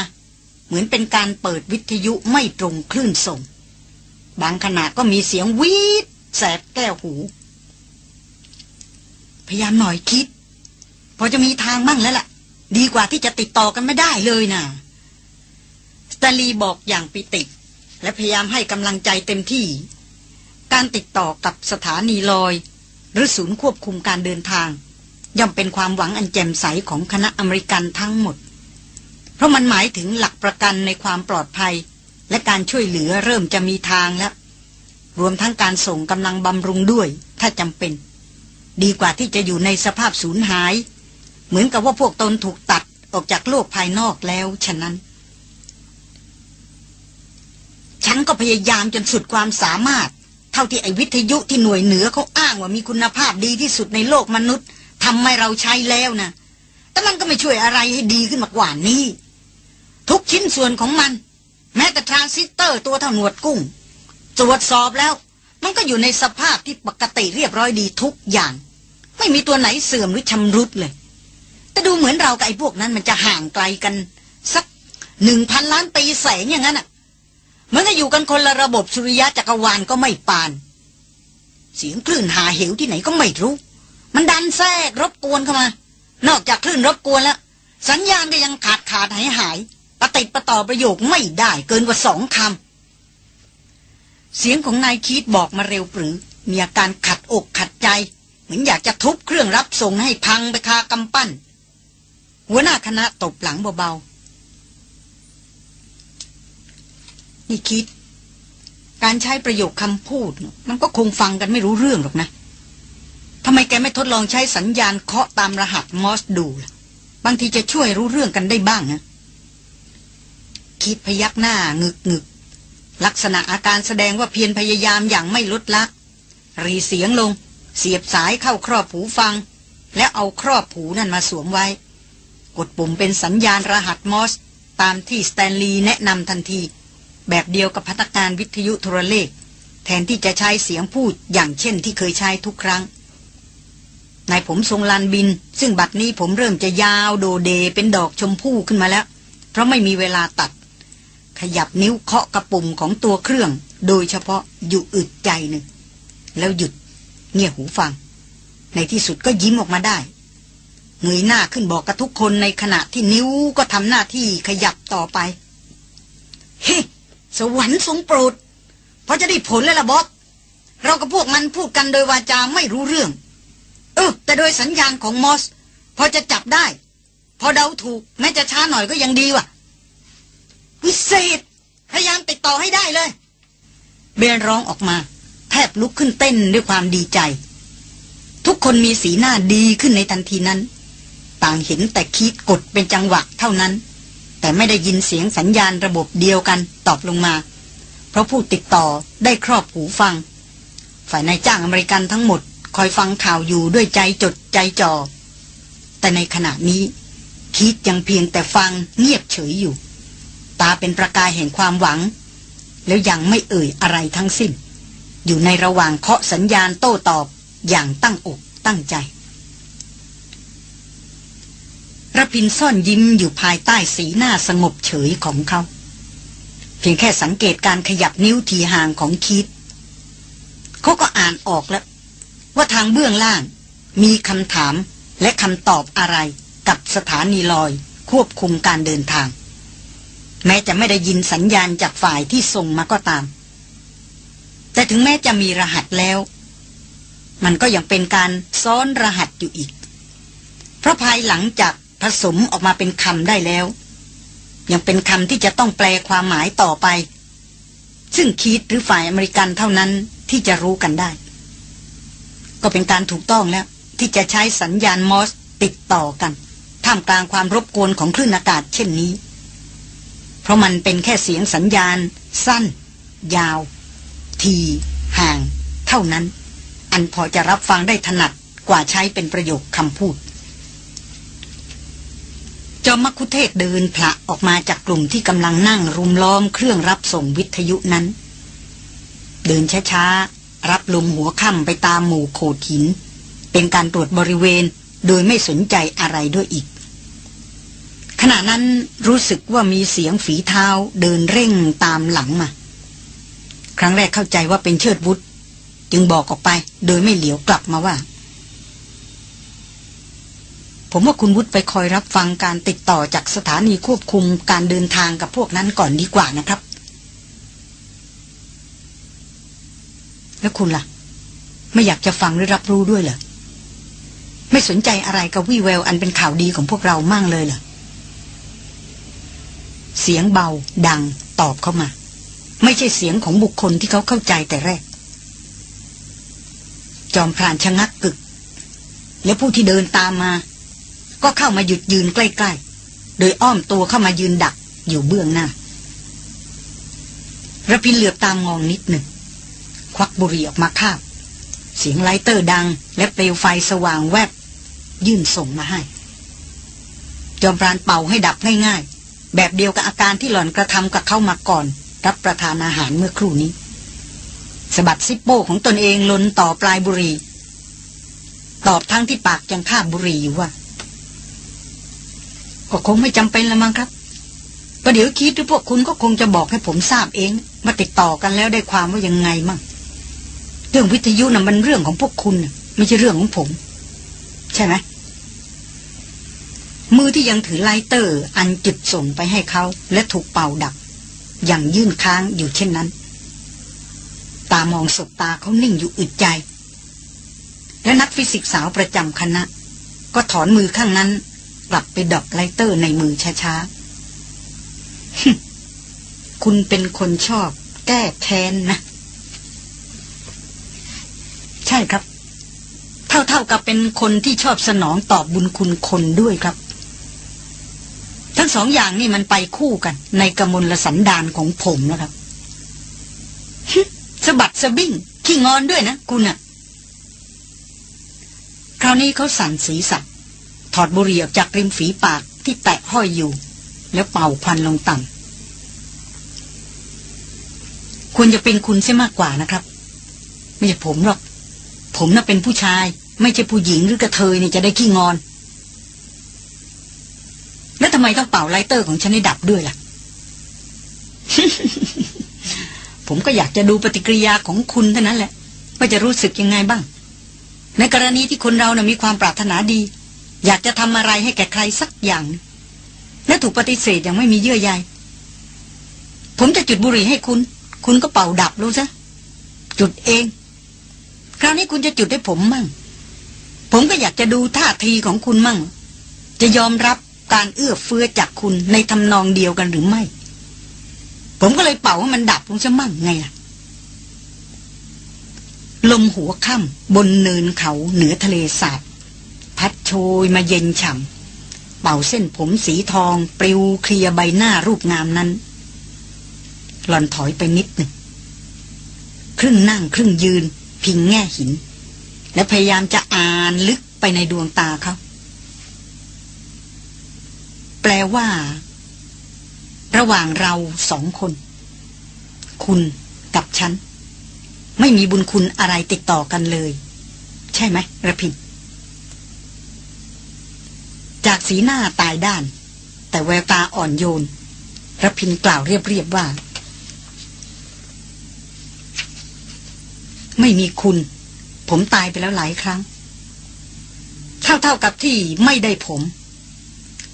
เหมือนเป็นการเปิดวิทยุไม่ตรงคลื่นส่ง บางขณะก็มีเสียงวีดแสบแก้วหู พยายามหน่อยคิด พอจะมีทางมั่งแล้วล่ะ ดีกว่าที่จะติดต่อกันไม่ได้เลยนะ่ะสตาลีบอกอย่างปิติ และพยายามให้กำลังใจเต็มที่ การติดต่อกับสถานีลอย หรือศูนย์ควบคุมการเดินทาง ย่อมเป็นความหวังอันแจ่มใสของคณะอเมริกันทั้งหมด เพราะมันหมายถึงหลักประกันในความปลอดภัย และการช่วยเหลือเริ่มจะมีทางแล้ว รวมทั้งการส่งกำลังบำรุงด้วย ถ้าจำเป็น ดีกว่าที่จะอยู่ในสภาพสูญหาย เหมือนกับว่าพวกตนถูกตัดออกจากโลกภายนอกแล้วฉะนั้น ฉันก็พยายามจนสุดความสามารถ เท่าที่ไอวิทยุที่หน่วยเหนือเขาอ้างว่ามีคุณภาพดีที่สุดในโลกมนุษย์ ทำให้เราใช้แล้วนะแต่มันก็ไม่ช่วยอะไรให้ดีขึ้นมากว่านี้ ทุกชิ้นส่วนของมัน แม้แต่ทรานซิสเตอร์ตัวเท่าหนวดกุ้ง ตรวจสอบแล้ว มันก็อยู่ในสภาพที่ปกติเรียบร้อยดีทุกอย่าง ไม่มีตัวไหนเสื่อมหรือชำรุดเลย แต่ดูเหมือนเรากับไอ้พวกนั้นมันจะห่างไกลกัน สักหนึ่งพันล้านปีแสงอย่างนั้นอะมันก็อยู่กันคนละระบบสุริยะจักรวาลก็ไม่ปาน เสียงคลื่นหาเหวที่ไหนก็ไม่รู้ มันดันแทรกรบกวนเข้ามา นอกจากคลื่นรบกวนแล้ว สัญญาณก็ยังขาดขาดหายหายปฏิปต่อประโยคไม่ได้เกินกว่าสองคำ เสียงของนายคีดบอกมาเร็วปรือ มีอาการขัดอกขัดใจ เหมือนอยากจะทุบเครื่องรับส่งให้พังไปคากำปั้น หัวหน้าคณะตบหลังเบาๆ นี่คิด การใช้ประโยคคำพูด มันก็คงฟังกันไม่รู้เรื่องหรอกนะ แกไม่ทดลองใช้สัญญาณเคาะตามรหัสมอร์สดู บางทีจะช่วยรู้เรื่องกันได้บ้างนะคีธพยักหน้างึกงึกลักษณะอาการแสดงว่าเพียรพยายามอย่างไม่ลดละหรี่เสียงลง เสียบสายเข้าครอบหูฟัง แล้วเอาครอบหูนั่นมาสวมไว้ กดปุ่มเป็นสัญญาณรหัสมอร์ส ตามที่สแตนลีย์แนะนำทันที แบบเดียวกับพนักงานวิทยุโทรเลข แทนที่จะใช้เสียงพูดอย่างเช่นที่เคยใช้ทุกครั้ง นายผมทรงลานบิน ซึ่งบัดนี้ผมเริ่มจะยาวโดเดเป็นดอกชมพู่ขึ้นมาแล้ว เพราะไม่มีเวลาตัด ขยับนิ้วเคาะกระปุ่มของตัวเครื่อง โดยเฉพาะอยู่อึดใจหนึ่ง แล้วหยุด เงี่ยหูฟัง ในที่สุดก็ยิ้มออกมาได้เงยหน้าขึ้นบอกกับทุกคนในขณะที่นิ้วก็ทำหน้าที่ขยับต่อไป เฮ้ สวรรค์ทรงโปรด เพราะจะได้ผลแล้วล่ะบ๊อบเรากับพวกมันพูดกันโดยวาจาไม่รู้เรื่อง ออแต่โดยสัญญาณของมอส พอจะจับได้ พอเดาถูก แม้จะช้าหน่อยก็ยังดีว่ะ วิเศษ พยายามติดต่อให้ได้เลย เบนร้องออกมา แทบลุกขึ้นเต้นด้วยความดีใจ ทุกคนมีสีหน้าดีขึ้นในทันทีนั้น ต่างเห็นแต่คิดกดเป็นจังหวะเท่านั้น แต่ไม่ได้ยินเสียงสัญญาณระบบเดียวกันตอบลงมา เพราะผู้ติดต่อได้ครอบหูฟัง ฝ่ายนายจ้างอเมริกันทั้งหมด คอยฟังข่าวอยู่ด้วยใจจดใจจ่อแต่ในขณะนี้ คิดยังเพียงแต่ฟังเงียบเฉยอยู่ ตาเป็นประกายแห่งความหวัง แล้วยังไม่เอ่ยอะไรทั้งสิ้น อยู่ในระหว่างเคาะสัญญาณโต้ตอบอย่างตั้งอกตั้งใจระพินซ่อนยิ้มอยู่ภายใต้สีหน้าสงบเฉยของเขา เพียงแค่สังเกตการขยับนิ้วทีห่างของคิดเขาก็อ่านออกแล้ว ว่าทางเบื้องล่าง มีคำถามและคำตอบอะไรกับสถานีลอยควบคุมการเดินทาง แม้จะไม่ได้ยินสัญญาณจากฝ่ายที่ส่งมาก็ตาม แต่ถึงแม้จะมีรหัสแล้ว มันก็ยังเป็นการซ้อนรหัสอยู่อีก เพราะภายหลังจากผสมออกมาเป็นคำได้แล้ว ยังเป็นคำที่จะต้องแปลความหมายต่อไป ซึ่งคีดหรือฝ่ายอเมริกันเท่านั้นที่จะรู้กันได้ ก็เป็นการถูกต้องแล้ว ที่จะใช้สัญญาณมอสติดต่อกัน ท่ามกลางความรบกวนของคลื่นอากาศเช่นนี้ เพราะมันเป็นแค่เสียงสัญญาณ สั้น ยาว ที ห่าง เท่านั้น อันพอจะรับฟังได้ถนัดกว่าใช้เป็นประโยคคำพูด จอมคุเทศเดินพละออกมาจากกลุ่มที่กำลังนั่งรุมล้อมเครื่องรับส่งวิทยุนั้น เดินช้า รับลมหัวค่ำไปตามหมู่โขดหิน เป็นการตรวจบริเวณโดยไม่สนใจอะไรด้วยอีก ขณะนั้นรู้สึกว่ามีเสียงฝีเท้าเดินเร่งตามหลังมา ครั้งแรกเข้าใจว่าเป็นเชิดวุฒจึงบอกออกไปโดยไม่เหลียวกลับมาว่า ผมว่าคุณวุฒิไปคอยรับฟังการติดต่อจากสถานีควบคุมการเดินทางกับพวกนั้นก่อนดีกว่านะครับ แล้วคุณล่ะ ไม่อยากจะฟังหรือรับรู้ด้วยเหรอ ไม่สนใจอะไรกับวี่แววอันเป็นข่าวดีของพวกเรามั่งเลยเหรอ เสียงเบา ดัง ตอบเข้ามา ไม่ใช่เสียงของบุคคลที่เขาเข้าใจแต่แรก จอมพรานชะงักกึก แล้วผู้ที่เดินตามมา ก็เข้ามาหยุดยืนใกล้ๆ โดยอ้อมตัวเข้ามายืนดักอยู่เบื้องหน้าระพินเหลือบตามงองนิดหนึ่ง วักบุหรี่ออกมาคาบ เสียงไลเตอร์ดัง และเปลวไฟสว่างแวบ ยื่นส่งมาให้ จอมพรานเป่าให้ดับง่ายๆ แบบเดียวกับอาการที่หล่อนกระทำกับเข้ามาก่อน รับประทานอาหารเมื่อครู่นี้สะบัดซิปโป้ของตนเองลนต่อปลายบุหรี่ตอบทั้งที่ปากยังคาบบุหรี่อยู่ว่าก็คงไม่จำเป็นละมั้งครับประเดี๋ยวคิดหรือพวกคุณก็คงจะบอกให้ผมทราบเอง มาติดต่อกันแล้วได้ความว่ายังไงมั่ง เรื่องวิทยุน่ะมันเรื่องของพวกคุณไม่ใช่เรื่องของผม ใช่ไหมมือที่ยังถือ lighter อันจุดส่งไปให้เขา และถูกเป่าดับ อย่างยื่นค้างอยู่เช่นนั้น ตามองสบตาเขานิ่งอยู่อึดใจ และนักฟิสิกส์สาวประจำคณะ ก็ถอนมือข้างนั้น กลับไปดอก lighter ในมือช้าๆ คุณเป็นคนชอบแก้แค้นนะ ใช่ครับ เท่าๆกับเป็นคนที่ชอบสนองตอบบุญคุณคนด้วยครับ ทั้งสองอย่างนี่มันไปคู่กัน ในกมลสันดานของผมนะครับสะบัดสะบิ้งขี้งอนด้วยนะคุณอะคราวนี้เขาสั่นศีรษะถอดบุหรี่ออกจากริมฝีปากที่แตะห้อยอยู่ แล้วเป่าควันลงต่ำควรจะเป็นคุณใช่มากกว่านะครับ ไม่ใช่ผมหรอก ผมน่ะเป็นผู้ชาย ไม่ใช่ผู้หญิงหรือกะเทยนี่จะได้ขี้งอน แล้วทำไมต้องเป่า lighter ของฉันให้ดับด้วยล่ะ ผมก็อยากจะดูปฏิกิริยาของคุณเท่านั้นแหละ ว่าจะรู้สึกยังไงบ้าง ในกรณีที่คนเรานะ่ะมีความปรารถนาดี อยากจะทำอะไรให้แก่ใครสักอย่าง และถูกปฏิเสธอย่างไม่มีเยื่อใยผมจะจุดบุหรี่ให้คุณ คุณก็เป่าดับรู้ซะจุดเอง คราวนี้คุณจะจุดให้ผมมั่ง ผมก็อยากจะดูท่าทีของคุณมั่ง จะยอมรับการเอื้อเฟื้อจากคุณในทำนองเดียวกันหรือไม่ ผมก็เลยเป่าให้มันดับลงซะมั่งไงล่ะ ลมหัวค่ำบนเนินเขาเหนือทะเลสาบพัดโชยมาเย็นฉ่ำเป่าเส้นผมสีทอง ปลิวเคลียใบหน้ารูปงามนั้น หล่อนถอยไปนิดหนึ่งครึ่งนั่งครึ่งยืน พิงแง่หิน และพยายามจะอ่านลึกไปในดวงตาเขา แปลว่า ระหว่างเราสองคน คุณกับฉัน ไม่มีบุญคุณอะไรติดต่อกันเลย ใช่ไหมระพินจากสีหน้าตายด้าน แต่แววตาอ่อนโยนระพินกล่าวเรียบๆว่า ไม่มีคุณ ผมตายไปแล้วหลายครั้ง เท่าเท่ากับที่ไม่ได้ผม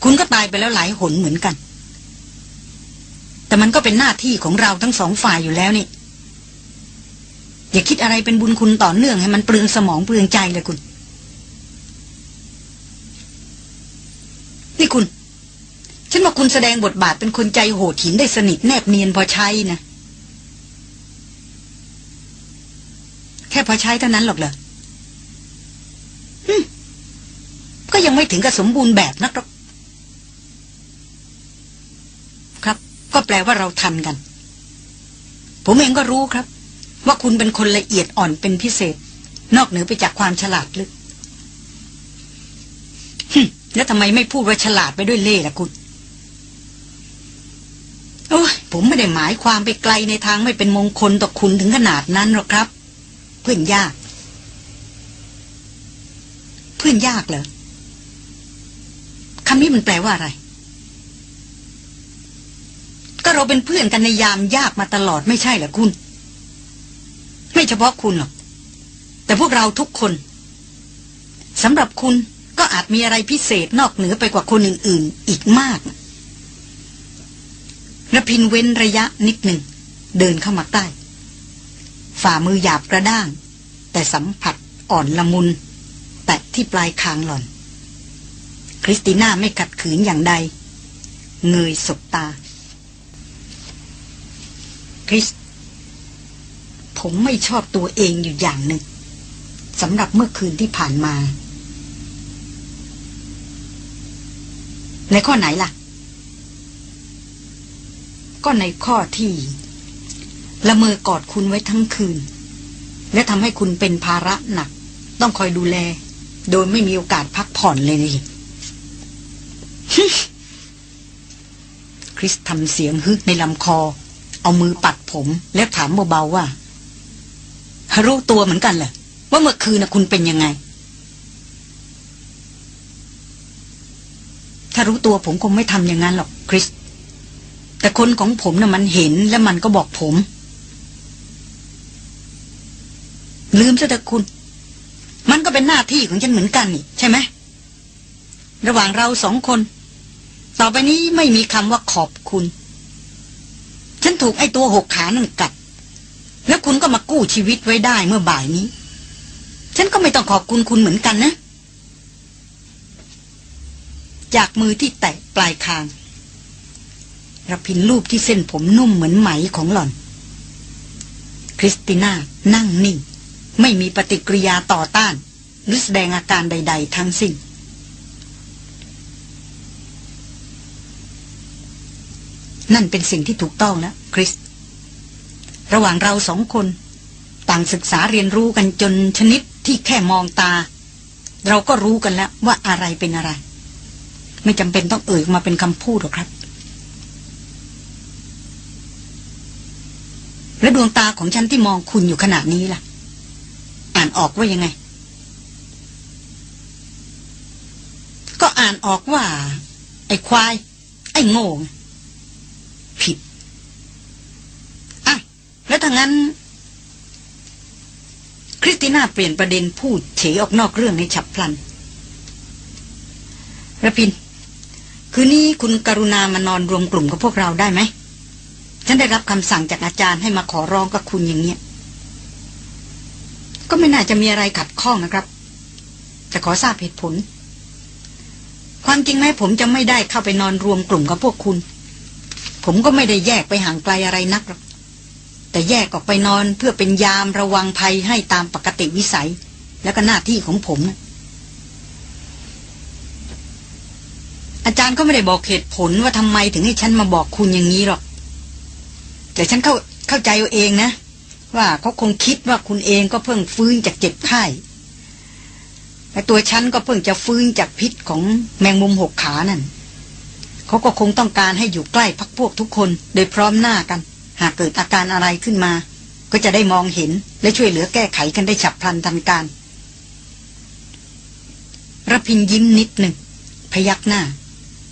คุณก็ตายไปแล้วหลายหนเหมือนกัน แต่มันก็เป็นหน้าที่ของเราทั้งสองฝ่ายอยู่แล้วนี่อย่าคิดอะไรเป็นบุญคุณต่อเนื่องให้มันเปลืองสมองเปลืองใจเลยคุณ นี่คุณ ฉันว่าคุณแสดงบทบาทเป็นคนใจโหดหินได้สนิทแนบเนียนพอใช้นะ ค่พอใช้เท่านั้นหรอกเหรอก็ยังไม่ถึงกับสมบูรณ์แบบนักหรอกครับ ก็แปลว่าเราทันกัน ผมเองก็รู้ครับ ว่าคุณเป็นคนละเอียดอ่อนเป็นพิเศษ นอกเหนือไปจากความฉลาดลึกแล้วทำไมไม่พูดว่าฉลาดไปด้วยเล่ห์ล่ะคุณ โอ้ยผมไม่ได้หมายความไปไกลในทางไม่เป็นมงคลต่อคุณถึงขนาดนั้นหรอกครับ เพื่อนยาก เพื่อนยากเหรอคำนี้มันแปลว่าอะไร ก็เราเป็นเพื่อนกันในยามยากมาตลอดไม่ใช่เหรอคุณ ไม่เฉพาะคุณหรอก แต่พวกเราทุกคนสำหรับคุณก็อาจมีอะไรพิเศษนอกเหนือไปกว่าคนอื่น ๆ อีกมากระพินเว้นระยะนิดหนึ่ง เดินเข้ามาใกล้ ฝ่ามือหยาบกระด้าง แต่สัมผัสอ่อนละมุน แตะที่ปลายคางหล่อน คริสติน่าไม่ขัดขืนอย่างใด เงยสบตา คริส ผมไม่ชอบตัวเองอยู่อย่างหนึ่งสำหรับเมื่อคืนที่ผ่านมา ในข้อไหนล่ะ ก็ในข้อที่ ละเมอกอดคุณไว้ทั้งคืน และทำให้คุณเป็นภาระหนัก ต้องคอยดูแล โดยไม่มีโอกาสพักผ่อนเลยนี่คริสทำเสียงฮึกในลำคอ เอามือปัดผมแล้วถามเบาๆว่ารู้ตัวเหมือนกันเหรอว่าเมื่อคืนนะคุณเป็นยังไง ถ้ารู้ตัวผมคงไม่ทำอย่างนั้นหรอกคริส แต่คนของผมนะ่ะมันเห็นและมันก็บอกผม ลืมซะแต่คุณ มันก็เป็นหน้าที่ของฉันเหมือนกันนี่ใช่ไหม ระหว่างเราสองคน ต่อไปนี้ไม่มีคำว่าขอบคุณ ฉันถูกไอ้ตัวหกขานั่นกัด แล้วคุณก็มากู้ชีวิตไว้ได้เมื่อบ่ายนี้ ฉันก็ไม่ต้องขอบคุณคุณเหมือนกันนะ จากมือที่แตะปลายคางระพินรูปที่เส้นผมนุ่มเหมือนไหมของหล่อน คริสติน่านั่งนิ่ง ไม่มีปฏิกิริยาต่อต้าน หรือแสดงอาการใด ๆ ทั้งสิ้นนั่นเป็นสิ่งที่ถูกต้องแล้วคริส ระหว่างเราสองคน ต่างศึกษาเรียนรู้กันจนชนิดที่แค่มองตา เราก็รู้กันแล้วว่าอะไรเป็นอะไร ไม่จำเป็นต้องเอ่ยมาเป็นคำพูดหรอกครับ และดวงตาของฉันที่มองคุณอยู่ขณะนี้ล่ะ อ่านออกว่ายังไง ก็อ่านออกว่า ไอ้ควาย ไอ้โง่ผิดอะแล้วถ้างั้น คริสติน่าเปลี่ยนประเด็นพูดเฉยออกนอกเรื่องในฉับพลันระพิน คืนนี้คุณกรุณามานอนรวมกลุ่มกับพวกเราได้ไหมฉันได้รับคำสั่งจากอาจารย์ให้มาขอร้องกับคุณอย่างเนี้ย ก็ไม่น่าจะมีอะไรขัดข้องนะครับจะขอทราบเหตุผล ความจริงแม้ผมจะไม่ได้เข้าไปนอนรวมกลุ่มกับพวกคุณ ผมก็ไม่ได้แยกไปห่างไกลอะไรนักหรอกแต่แยกออกไปนอนเพื่อเป็นยามระวังภัยให้ตามปกติวิสัย แล้วก็หน้าที่ของผม อาจารย์ก็ไม่ได้บอกเหตุผลว่าทำไมถึงให้ฉันมาบอกคุณอย่างนี้หรอก แต่ฉันเข้าเข้าใจเอาเองนะ ว่าเขาคงคิดว่าคุณเองก็เพิ่งฟื้นจากเจ็บไข้แต่ตัวฉันก็เพิ่งจะฟื้นจากพิษของแมงมุมหกขานั่นเขาก็คงต้องการให้อยู่ใกล้พักพวกทุกคน โดยพร้อมหน้ากัน หากเกิดอาการอะไรขึ้นมา ก็จะได้มองเห็นและช่วยเหลือแก้ไขกันได้ฉับพลันทันการระพินยิ้มนิดหนึ่ง พยักหน้า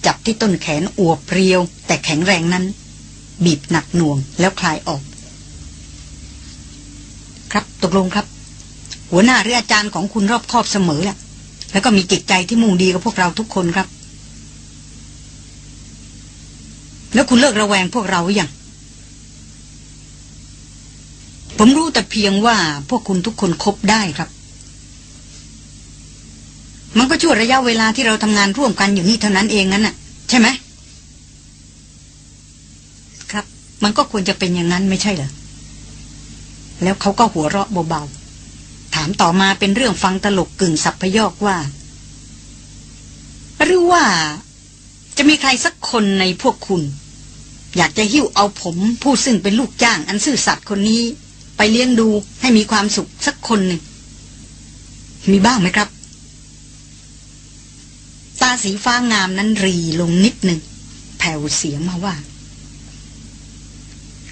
จับที่ต้นแขนอวบเรียว แต่แข็งแรงนั้น บีบหนักหน่วงแล้วคลายออก ตกลงครับ หัวหน้าหรืออาจารย์ของคุณรอบคอบเสมอแหละแล้วก็มีจิตใจที่มุ่งดีกับพวกเราทุกคนครับ แล้วคุณเลิกระแวงพวกเราหรือยังผมรู้แต่เพียงว่าพวกคุณทุกคนคบได้ครับ มันก็ช่วระยะเวลาที่เราทำงานร่วมกันอยู่นี่เท่านั้นเองนั่นน่ะ ใช่ไหมครับ มันก็ควรจะเป็นอย่างนั้นไม่ใช่เหรอ แล้วเขาก็หัวเราะเบาๆ ถามต่อมาเป็นเรื่องฟังตลกกึ่งสับพยอกว่า หรือว่า จะมีใครสักคนในพวกคุณ อยากจะหิ้วเอาผมผู้ซึ่งเป็นลูกจ้างอันซื่อสัตย์คนนี้ ไปเลี้ยงดูให้มีความสุขสักคนหนึ่ง มีบ้างไหมครับ ตาสีฟ้างามนั้นรีลงนิดหนึ่งแผ่วเสียงมาว่า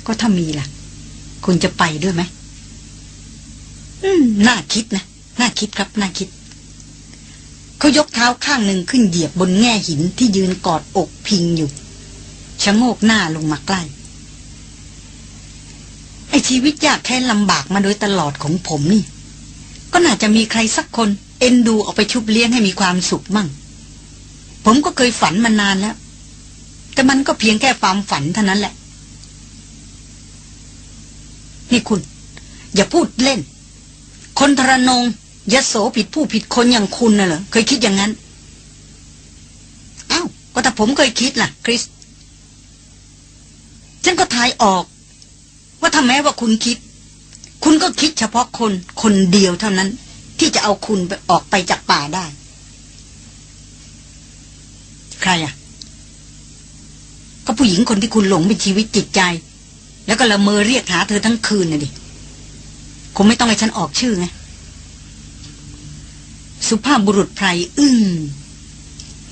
ก็ถ้ามีล่ะ คุณจะไปด้วยไหมอืม น่าคิดนะ น่าคิดครับ น่าคิด เขายกเท้าข้างหนึ่งขึ้นเหยียบบนแง่หินที่ยืนกอดอกพิงอยู่ชะโงกหน้าลงมาใกล้ ไอชีวิตยากแค่ลำบากมาโดยตลอดของผมนี่ ก็น่าจะมีใครสักคน เอ็นดูเอาไปชุบเลี้ยงให้มีความสุขมั่ง ผมก็เคยฝันมานานแล้ว แต่มันก็เพียงแค่ความฝันเท่านั้นแหละ นี่คุณ อย่าพูดเล่น คนทรนงยโสผิดผู้ผิดคนอย่างคุณน่ะเหรอเคยคิดอย่างนั้นอ้าวก็แต่ผมเคยคิดล่ะ คริส ฉันก็ทายออก ว่าถ้าแม้ว่าคุณคิด คุณก็คิดเฉพาะคนคนเดียวเท่านั้น ที่จะเอาคุณออกไปจากป่าได้ ใครอะ ก็ผู้หญิงคนที่คุณหลงเป็นชีวิตจิตใจ แล้วก็ละเมอเรียกหาเธอทั้งคืนน่ะดิ คงไม่ต้องให้ฉันออกชื่อไง สุภาพบุรุษไพรอึ้ง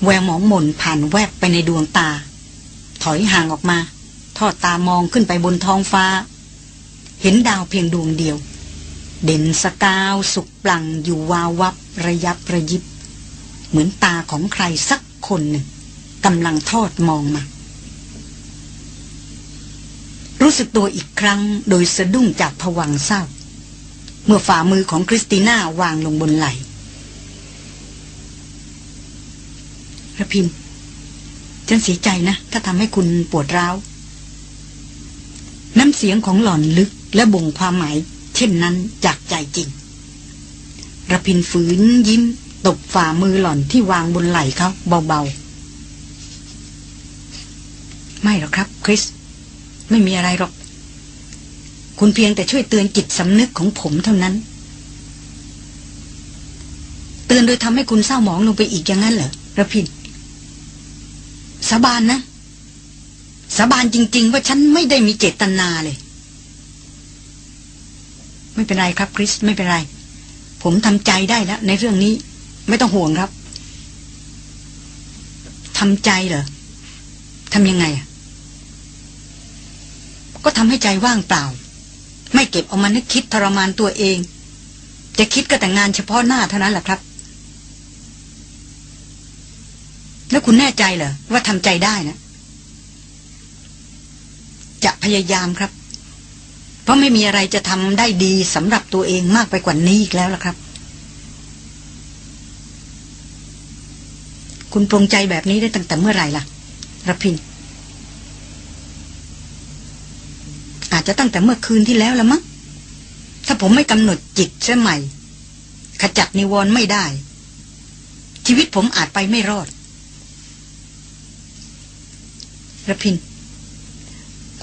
แววหมองหม่นผ่านแวบไปในดวงตา ถอยห่างออกมา ทอดตามองขึ้นไปบนท้องฟ้า เห็นดาวเพียงดวงเดียว เด่นสกาวสุกปลังอยู่วาววับระยับระยิบ เหมือนตาของใครสักคนหนึ่งกำลังทอดมองมา รู้สึกตัวอีกครั้งโดยสะดุ้งจากผวังเศร้า เมื่อฝ่ามือของคริสติน่าวางลงบนไหล่ระพินฉันเสียใจนะ ถ้าทำให้คุณปวดร้าว น้ำเสียงของหล่อนลึกและบ่งความหมาย เช่นนั้นจากใจจริงระพินฝืนยิ้ม ตบฝ่ามือหล่อนที่วางบนไหล่เขาเบาๆ ไม่หรอกครับ คริส ไม่มีอะไรหรอก คุณเพียงแต่ช่วยเตือนจิตสำนึกของผมเท่านั้น เตือนโดยทำให้คุณเศร้าหมองลงไปอีกอย่างนั้นเหรอระพินสาบานนะ สาบานจริง ๆ ว่าฉันไม่ได้มีเจตนาเลย ไม่เป็นไรครับคริสไม่เป็นไร ผมทำใจได้แล้ว ในเรื่องนี้ ไม่ต้องห่วงครับทำใจเหรอทำยังไงอะก็ทำให้ใจว่างเปล่า ไม่เก็บเอามานึกคิดทรมานตัวเอง จะคิดก็แต่งานเฉพาะหน้าเท่านั้นแหละครับ แล้วคุณแน่ใจเหรอว่าทำใจได้นะ จะพยายามครับ เพราะไม่มีอะไรจะทำได้ดีสำหรับตัวเองมากไปกว่านี้อีกแล้วล่ะครับ คุณปรงใจแบบนี้ได้ตั้งแต่เมื่อไหร่ล่ะรพิน อา จะตั้งแต่เมื่อคืนที่แล้วละมั้งถ้าผมไม่กำหนดจิตเสียใหม่ ขจัดนิวรณ์ไม่ได้ ชีวิตผมอาจไปไม่รอดระพิน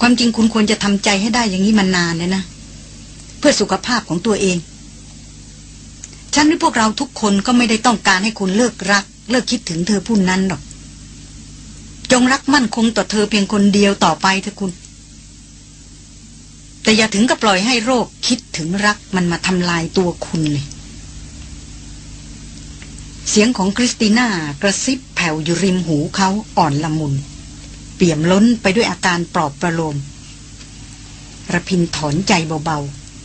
ความจริงคุณควรจะทำใจให้ได้อย่างนี้มานานเลยนะ เพื่อสุขภาพของตัวเอง ฉันหรือพวกเราทุกคนก็ไม่ได้ต้องการให้คุณเลิกรัก เลิกคิดถึงเธอผู้นั้นหรอก จงรักมั่นคงต่อเธอเพียงคนเดียวต่อไปเถอะคุณ แต่อย่าถึงกับปล่อยให้โรคคิดถึงรักมันมาทำลายตัวคุณเลย เสียงของคริสติน่ากระซิบแผ่วอยู่ริมหูเขาอ่อนละมุน เปี่ยมล้นไปด้วยอาการปลอบประโลมระพินถอนใจเบา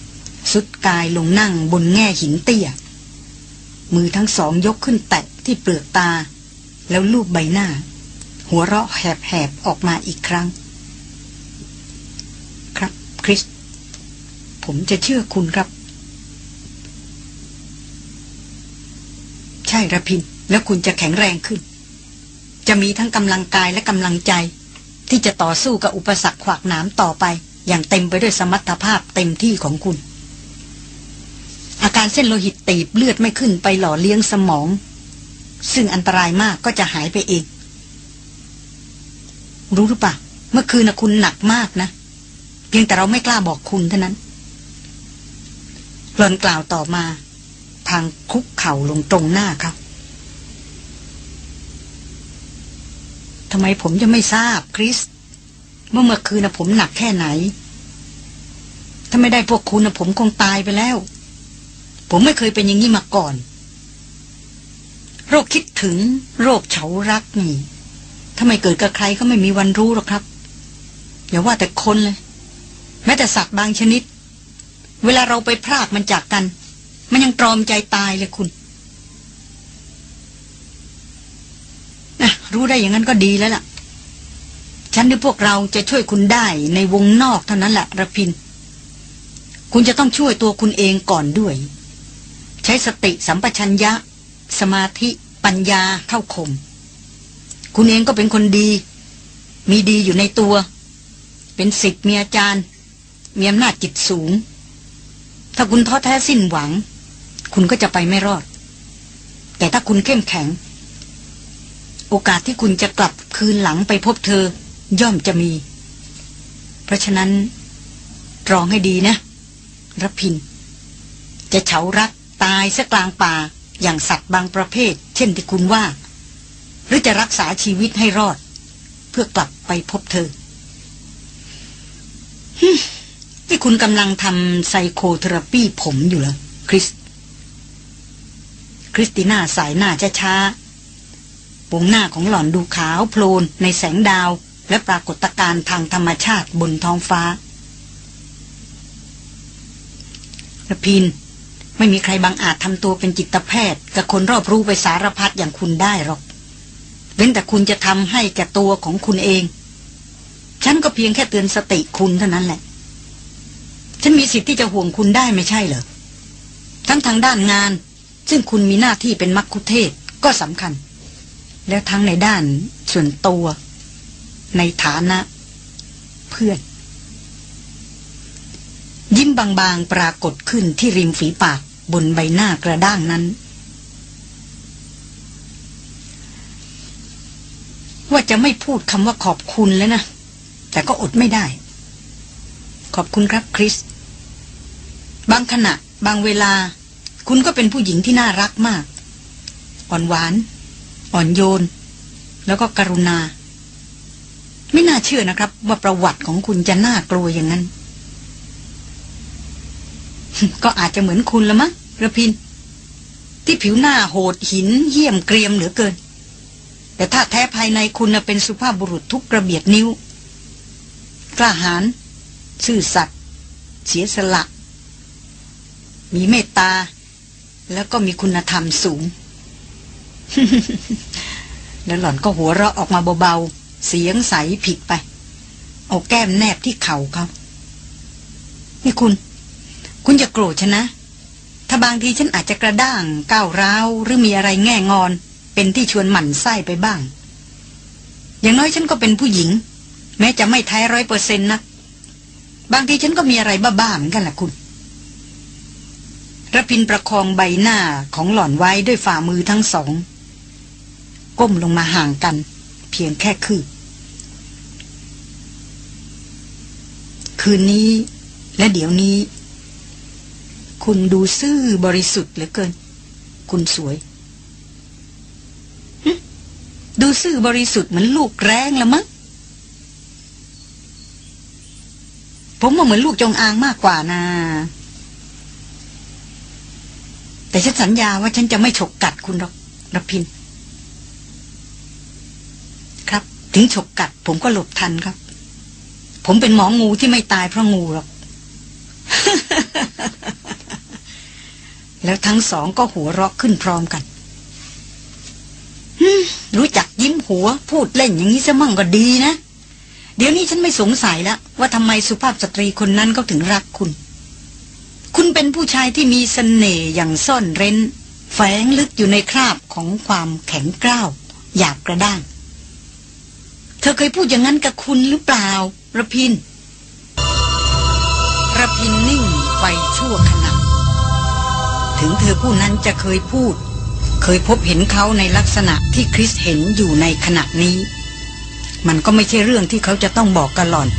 ๆ สุดกายลงนั่งบนแง่หินเตี้ย มือทั้งสองยกขึ้นแตะที่เปลือกตา แล้วลูบใบหน้า หัวเราะแหบๆ ออกมาอีกครั้ง ครับคริส ผมจะเชื่อคุณครับ ใช่ระพิน แล้วคุณจะแข็งแรงขึ้น จะมีทั้งกำลังกายและกำลังใจ ที่จะต่อสู้กับอุปสรรคขวากหนามต่อไป อย่างเต็มไปด้วยสมรรถภาพเต็มที่ของคุณ อาการเส้นโลหิตตีบเลือดไม่ขึ้นไปหล่อเลี้ยงสมอง ซึ่งอันตรายมากก็จะหายไปเอง รู้หรือปะเมื่อคืนนะคุณหนักมากนะ เพียงแต่เราไม่กล้าบอกคุณเท่านั้น หลอนกล่าวต่อมา ทางคุกเข่าลงตรงหน้าเขาทำไมผมจะไม่ทราบคริส เมื่อเมื่อคืนนะผมหนักแค่ไหน ถ้าไม่ได้พวกคุณนะผมคงตายไปแล้ว ผมไม่เคยเป็นอย่างนี้มาก่อน โรคคิดถึง โรคเฉารักนี่ถ้าไม่เกิดกับใครก็ไม่มีวันรู้หรอกครับ อย่าว่าแต่คนเลย แม้แต่สัตว์บางชนิด เวลาเราไปพรากมันจากกัน มันยังตรอมใจตายเลยคุณนะรู้ได้อย่างนั้นก็ดีแล้วล่ะ ฉันหรือพวกเราจะช่วยคุณได้ในวงนอกเท่านั้นแหละระพิน คุณจะต้องช่วยตัวคุณเองก่อนด้วย ใช้สติสัมปชัญญะ สมาธิปัญญาเข้าคม คุณเองก็เป็นคนดี มีดีอยู่ในตัว เป็นสิทธิ์มีอาจารย์ มีอำนาจจิตสูง ถ้าคุณท้อแท้สิ้นหวัง คุณก็จะไปไม่รอด แต่ถ้าคุณเข้มแข็ง โอกาสที่คุณจะกลับคืนหลังไปพบเธอย่อมจะมี เพราะฉะนั้นรองให้ดีนะรพิน จะเฉารักตายซะกลางป่าอย่างสัตว์บางประเภท เช่นที่คุณว่า หรือจะรักษาชีวิตให้รอด เพื่อกลับไปพบเธอ ที่คุณกำลังทำไซโคเทอราปีผมอยู่เหรอคริส คริสติน่าสายหน้าช้าปงหน้าของหล่อนดูขาวโพลนในแสงดาว และปรากฏการณ์ทางธรรมชาติบนท้องฟ้าระพินไม่มีใครบางอาจทำตัวเป็นจิตแพทย์กับคนรอบรู้ไปสารพัดอย่างคุณได้หรอก เว้นแต่คุณจะทำให้แก่ตัวของคุณเอง ฉันก็เพียงแค่เตือนสติคุณเท่านั้นแหละ ฉันมีสิทธิ์ที่จะห่วงคุณได้ไม่ใช่เหรอ ทั้งทางด้านงาน ซึ่งคุณมีหน้าที่เป็นมักคุเทศก็สำคัญ แล้วทั้งในด้านส่วนตัว ในฐานะ เพื่อน ยิ้มบางๆปรากฏขึ้นที่ริมฝีปากบนใบหน้ากระด้างนั้น ว่าจะไม่พูดคำว่าขอบคุณแล้วนะ แต่ก็อดไม่ได้ ขอบคุณครับคริส บางขณะ บางเวลา คุณก็เป็นผู้หญิงที่น่ารักมาก อ่อนหวาน อ่อนโยน แล้วก็กรุณา ไม่น่าเชื่อนะครับ ว่าประวัติของคุณจะน่ากลัวอย่างนั้น ก็อาจจะเหมือนคุณละมั้งระพิน ที่ผิวหน้าโหดหิน เยี่ยมเกรียมเหลือเกิน แต่ถ้าแท้ภายในคุณเป็นสุภาพบุรุษทุกกระเบียดนิ้ว กล้าหาญซื่อสัตย์เสียสละ มีเมตตา แล้วก็มีคุณธรรมสูง แล้วหล่อนก็หัวเราะออกมาเบาๆ เสียงใสผิดไป เอาแก้มแนบที่เข่าเขานี่คุณ คุณอย่าโกรธฉันนะ ถ้าบางทีฉันอาจจะกระด้างก้าวร้าว หรือมีอะไรแง่งอน เป็นที่ชวนหมั่นไส้ไปบ้าง อย่างน้อยฉันก็เป็นผู้หญิง แม้จะไม่แท้ร้อยเปอร์เซ็นต์นะบางทีฉันก็มีอะไรบ้าๆเหมือนกันแหละคุณ ระพินประคองใบหน้าของหล่อนไว้ด้วยฝ่ามือทั้งสอง ก้มลงมาห่างกัน เพียงแค่คืบคืนนี้และเดี๋ยวนี้ คุณดูซื่อบริสุทธิ์เหลือเกิน คุณสวย ดูซื่อบริสุทธิ์เหมือนลูกแรงละมั้งผมว่าเหมือนลูกจงอางมากกว่านะ แต่ฉันสัญญาว่าฉันจะไม่ฉกกัดคุณหรอกรพิน ครับ ถึงฉกกัด ผมก็หลบทันครับ ผมเป็นหมองูที่ไม่ตายเพราะงูหรอก แล้วทั้งสองก็หัวเราะขึ้นพร้อมกันรู้จักยิ้มหัว พูดเล่นอย่างนี้ซะมั่งก็ดีนะ เดี๋ยวนี้ฉันไม่สงสัยแล้ว ว่าทำไมสุภาพสตรีคนนั้นก็ถึงรักคุณ คุณเป็นผู้ชายที่มีสเสน่ห์อย่างซ่อนเร้น แฝงลึกอยู่ในคราบของความแข็งกร้าว หยาบกระด้าง เธอเคยพูดอย่างนั้นกับคุณหรือเปล่าระพินระพินนิ่งไปชั่วขณะ ถึงเธอผู้นั้นจะเคยพูด เคยพบเห็นเขาในลักษณะที่คริสเห็นอยู่ในขณะนี้ มันก็ไม่ใช่เรื่องที่เขาจะต้องบอกกันหล่อน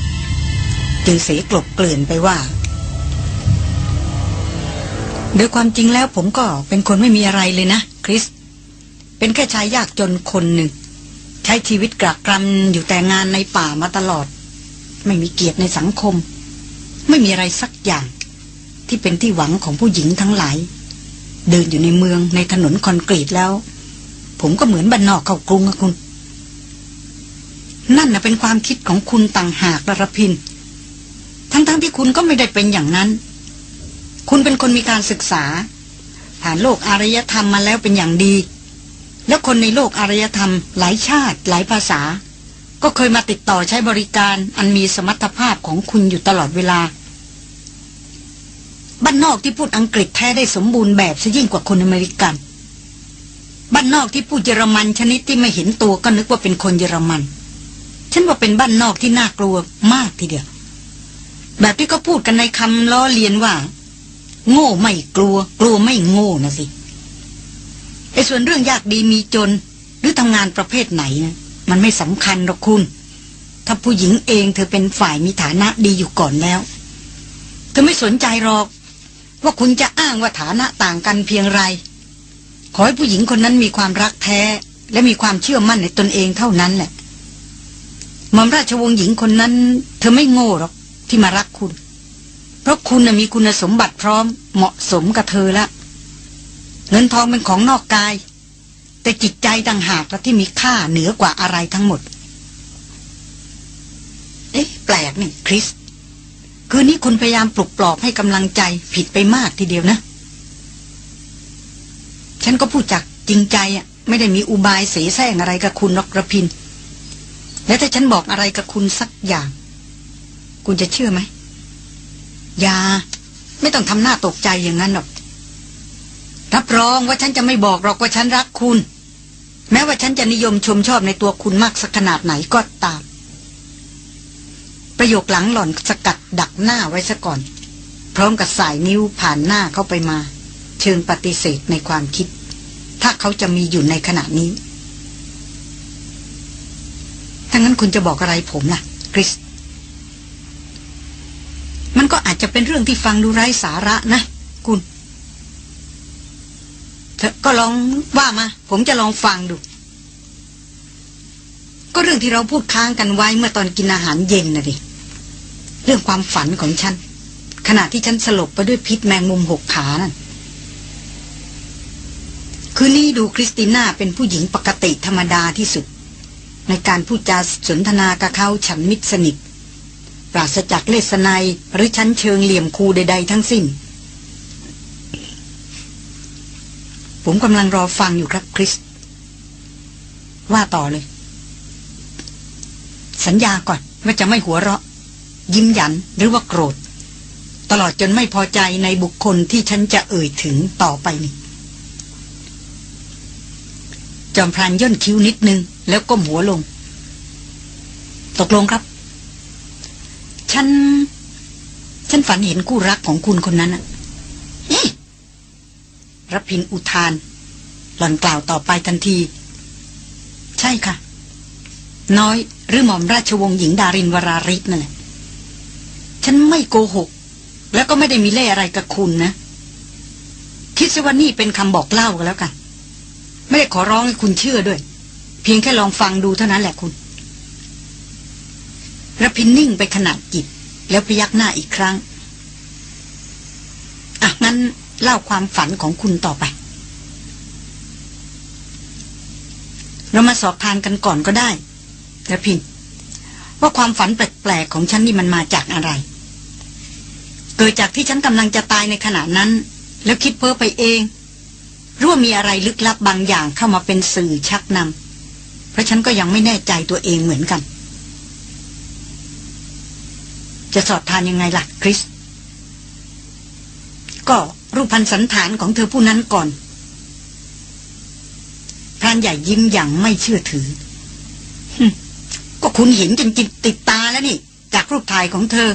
จึงเสียกลบเกลื่อนไปว่า โดยความจริงแล้วผมก็เป็นคนไม่มีอะไรเลยนะ คริส เป็นแค่ชายยากจนคนหนึ่ง ใช้ชีวิตกระกรำอยู่แต่งานในป่ามาตลอด ไม่มีเกียรติในสังคม ไม่มีอะไรสักอย่าง ที่เป็นที่หวังของผู้หญิงทั้งหลาย เดินอยู่ในเมืองในถนนคอนกรีตแล้ว ผมก็เหมือนบ้านนอกเข้ากรุงอะคุณ นั่นนะเป็นความคิดของคุณต่างหากระพิน ทั้งๆทที่คุณก็ไม่ได้เป็นอย่างนั้น คุณเป็นคนมีการศึกษา ผ่านโลกอารยธรรมมาแล้วเป็นอย่างดี แล้วคนในโลกอารยธรรมหลายชาติหลายภาษา ก็เคยมาติดต่อใช้บริการอันมีสมรรถภาพของคุณอยู่ตลอดเวลา บ้านนอกที่พูดอังกฤษแท้ได้สมบูรณ์แบบซะยิ่งกว่าคนอเมริกันบ้านนอกที่พูดเยอรมันชนิดที่ไม่เห็นตัวก็นึกว่าเป็นคนเยอรมัน ฉันว่าเป็นบ้านนอกที่น่ากลัวมากทีเดียว แบบที่เขาพูดกันในคำล้อเลียนว่า โง่ไม่กลัว กลัวไม่โง่นะสิไอ้ส่วนเรื่องยากดีมีจน หรือทำงานประเภทไหนนะมันไม่สำคัญหรอกคุณ ถ้าผู้หญิงเองเธอเป็นฝ่ายมีฐานะดีอยู่ก่อนแล้ว เธอไม่สนใจหรอก ว่าคุณจะอ้างว่าฐานะต่างกันเพียงไร ขอให้ผู้หญิงคนนั้นมีความรักแท้ และมีความเชื่อมั่นในตนเองเท่านั้นแหละหมอมราชวงศ์หญิงคนนั้น เธอไม่โง่หรอกที่มารักคุณ เพราะคุณมีคุณสมบัติพร้อมเหมาะสมกับเธอแล้วเงินทองเป็นของนอกกาย แต่จิตใจต่างหากและที่มีค่าเหนือกว่าอะไรทั้งหมด เอ๊ะ แปลกนี่คริส คืนนี้คุณพยายามปลุกปลอบให้กำลังใจผิดไปมากทีเดียวนะ ฉันก็พูดจักจริงใจอะ ไม่ได้มีอุบายเสแสร้งอะไรกับคุณนกระพิน แล้วถ้าฉันบอกอะไรกับคุณสักอย่าง คุณจะเชื่อไหม ย่าไม่ต้องทำหน้าตกใจอย่างนั้นหรอกรับรองว่าฉันจะไม่บอกหรอกว่าฉันรักคุณ แม้ว่าฉันจะนิยมชมชอบในตัวคุณมากสักขนาดไหนก็ตาม ประโยคหลังหล่อนสกัดดักหน้าไว้ซะก่อน พร้อมกับสายนิ้วผ่านหน้าเข้าไปมา เชิงปฏิเสธในความคิด ถ้าเขาจะมีอยู่ในขณะนี้ถ้างั้นคุณจะบอกอะไรผมล่ะคริส มันก็อาจจะเป็นเรื่องที่ฟังดูไร้สาระนะ คุณ เธอก็ลองว่ามา ผมจะลองฟังดู ก็เรื่องที่เราพูดค้างกันไว้เมื่อตอนกินอาหารเย็นนะดิ เรื่องความฝันของฉัน ขณะที่ฉันสลบไปด้วยพิษแมงมุมหกขานั่นคืนนี้ดูคริสติน่าเป็นผู้หญิงปกติธรรมดาที่สุด ในการพูดจาสนทนากับเขาฉันมิตรสนิท ปราศจากเลสไนยหรือชั้นเชิงเหลี่ยมคูใด ๆ ทั้งสิ้น ผมกำลังรอฟังอยู่ครับคริส ว่าต่อเลย สัญญาก่อนว่าจะไม่หัวเราะ ยิ้มหยันหรือว่าโกรธ ตลอดจนไม่พอใจในบุคคลที่ฉันจะเอ่ยถึงต่อไปนี้จอมพรานย่นคิ้วนิดนึง แล้วก้มหัวลง ตกลงครับ ฉัน ฉันฝันเห็นคู่รักของคุณคนนั้นอะรพินอุทาน หล่อนกล่าวต่อไปทันที ใช่ค่ะ น้อยหรือหม่อมราชวงศ์หญิงดารินวราริศนั่นแหละฉันไม่โกหก แล้วก็ไม่ได้มีเล่อะไรกับคุณนะ คิดซะว่านี่เป็นคำบอกเล่ากันแล้วกัน ไม่ได้ขอร้องให้คุณเชื่อด้วย เพียงแค่ลองฟังดูเท่านั้นแหละคุณ ระพินนิ่งไปขนาดจิต แล้วพยักหน้าอีกครั้ง อะ งั้นเล่าความฝันของคุณต่อไป เรามาสอบทานกันก่อนก็ได้ระพิน ว่าความฝันแปลก ๆ ของฉันนี่มันมาจากอะไร เกิดจากที่ฉันกำลังจะตายในขณะนั้น แล้วคิดเพ้อไปเองรู้ว่ามีอะไรลึกลับบางอย่างเข้ามาเป็นสื่อชักนำเพราะฉันก็ยังไม่แน่ใจตัวเองเหมือนกัน จะสอบทานยังไงล่ะ คริส ก็รูปพันสันฐานของเธอผู้นั้นก่อนพรานใหญ่ยิ้มอย่างไม่เชื่อถือก็คุณเห็นจนจิตติดตาแล้วนี่ จากรูปถ่ายของเธอ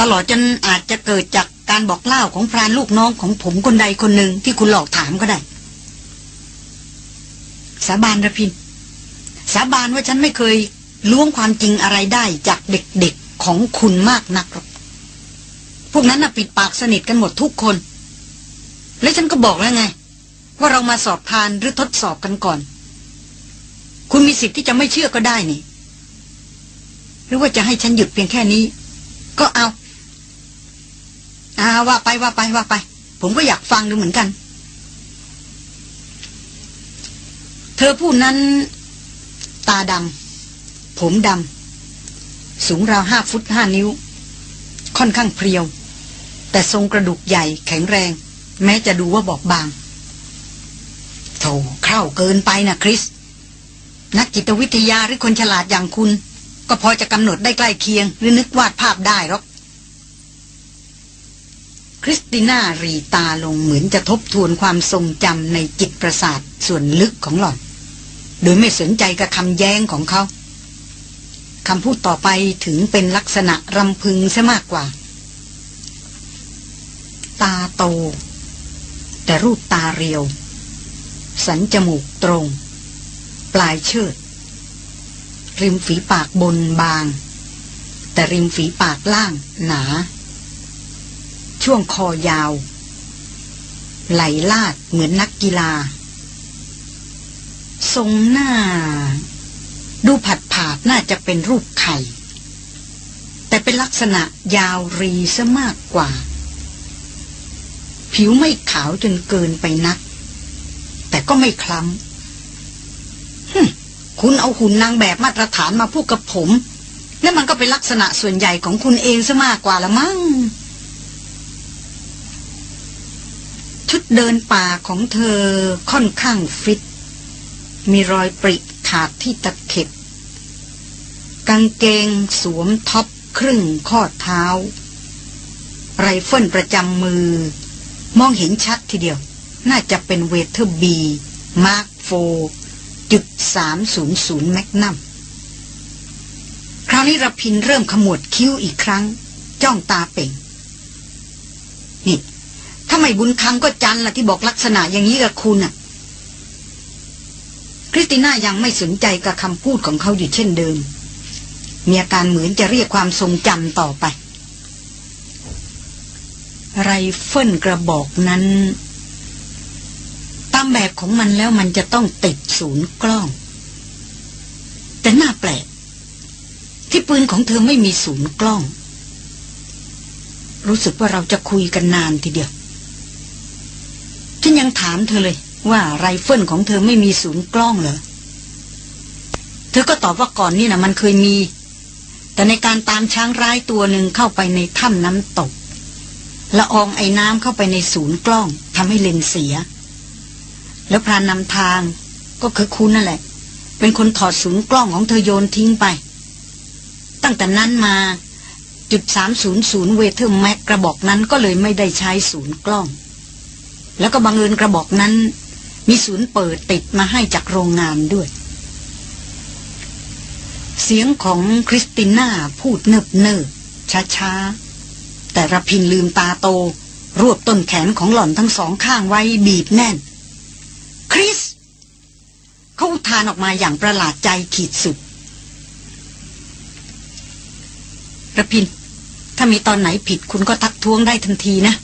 ตลอดจนอาจจะเกิดจากการบอกเล่าของพรานลูกน้องของผมคนใดคนหนึ่งที่คุณหลอกถามก็ได้ สาบานระพิน สาบานว่าฉันไม่เคยล้วงความจริงอะไรได้จากเด็กๆ ของคุณมากนักหรอกพวกนั้นน่ะปิดปากสนิทกันหมดทุกคน และฉันก็บอกแล้วไง ว่าเรามาสอบทานหรือทดสอบกันก่อน คุณมีสิทธิ์ที่จะไม่เชื่อก็ได้นี่ หรือว่าจะให้ฉันหยุดเพียงแค่นี้ ก็เอาอาว่าไปว่าไปว่าไป ผมก็อยากฟังดูเหมือนกัน เธอผู้นั้น ตาดำผมดำ สูงราวห้าฟุตห้านิ้ว ค่อนข้างเพรียว แต่ทรงกระดูกใหญ่แข็งแรง แม้จะดูว่าบอกบางโธ่เข้าเกินไปนะคริส นักจิตวิทยาหรือคนฉลาดอย่างคุณ ก็พอจะกำหนดได้ใกล้เคียง หรือนึกวาดภาพได้หรอกคริสติน่ารีตาลงเหมือนจะทบทวนความทรงจำในจิตประสาทส่วนลึกของหล่อน โดยไม่สนใจกับคำแย้งของเขา คำพูดต่อไปถึงเป็นลักษณะรำพึงซะมากกว่า ตาโต แต่รูปตาเรียว สันจมูกตรง ปลายเชิด ริมฝีปากบนบาง แต่ริมฝีปากล่างหนา ช่วงคอยาว ไหลลาดเหมือนนักกีฬา ทรงหน้า ดูผัดผาดน่าจะเป็นรูปไข่ แต่เป็นลักษณะยาวรีซะมากกว่า ผิวไม่ขาวจนเกินไปนัก แต่ก็ไม่คล้ำคุณเอาหุ่นนางแบบมาตรฐานมาพูดกับผม แล้วมันก็เป็นลักษณะส่วนใหญ่ของคุณเองซะมากกว่าละมั้งชุดเดินป่าของเธอค่อนข้างฟิต มีรอยปริขาดที่ตะเข็บ กางเกงสวมท็อปครึ่งข้อเท้า ไรเฟิลประจำมือ มองเห็นชัดทีเดียว น่าจะเป็นเวเทอร์บี Mark Four จุดสามศูนย์ศูนย์ magnum คราวนี้รพินทร์เริ่มขมวดคิ้วอีกครั้ง จ้องตาเป๋ง นี่ถ้าไม่บุญคำก็จันละที่บอกลักษณะอย่างนี้กับคุณน่ะ คริสติน่ายังไม่สนใจกับคำพูดของเขาอยู่เช่นเดิม มีอาการเหมือนจะเรียกความทรงจำต่อไป ไรเฟิลกระบอกนั้น ตามแบบของมันแล้วมันจะต้องติดศูนย์กล้อง แต่น่าแปลก ที่ปืนของเธอไม่มีศูนย์กล้อง รู้สึกว่าเราจะคุยกันนานทีเดียวฉันยังถามเธอเลยว่าไรเฟิลของเธอไม่มีศูนย์กล้องเหรอ เธอก็ตอบว่าก่อนนี่นะมันเคยมี แต่ในการตามช้างร้ายตัวหนึ่งเข้าไปในถ้ำน้ำตกละอองไอ้น้ำเข้าไปในศูนย์กล้องทำให้เลนส์เสีย แล้วพรานนำทางก็คือคุณนั่นแหละ เป็นคนถอดศูนย์กล้องของเธอโยนทิ้งไป ตั้งแต่นั้นมาจุดสามศูนย์ศูนย์เวเทอร์แม็กกระบอกนั้นก็เลยไม่ได้ใช้ศูนย์กล้อง แล้วก็บังเอิญกระบอกนั้น มีศูนย์เปิดติดมาให้จากโรงงานด้วย เสียงของคริสติน่าพูดเนิบเนิบช้าช้าแต่รพินทร์ลืมตาโต รวบต้นแขนของหล่อนทั้งสองข้างไว้บีบแน่น คริส เขาอุทานออกมาอย่างประหลาดใจขีดสุดระพิน ถ้ามีตอนไหนผิดคุณก็ทักท้วงได้ทันทีนะ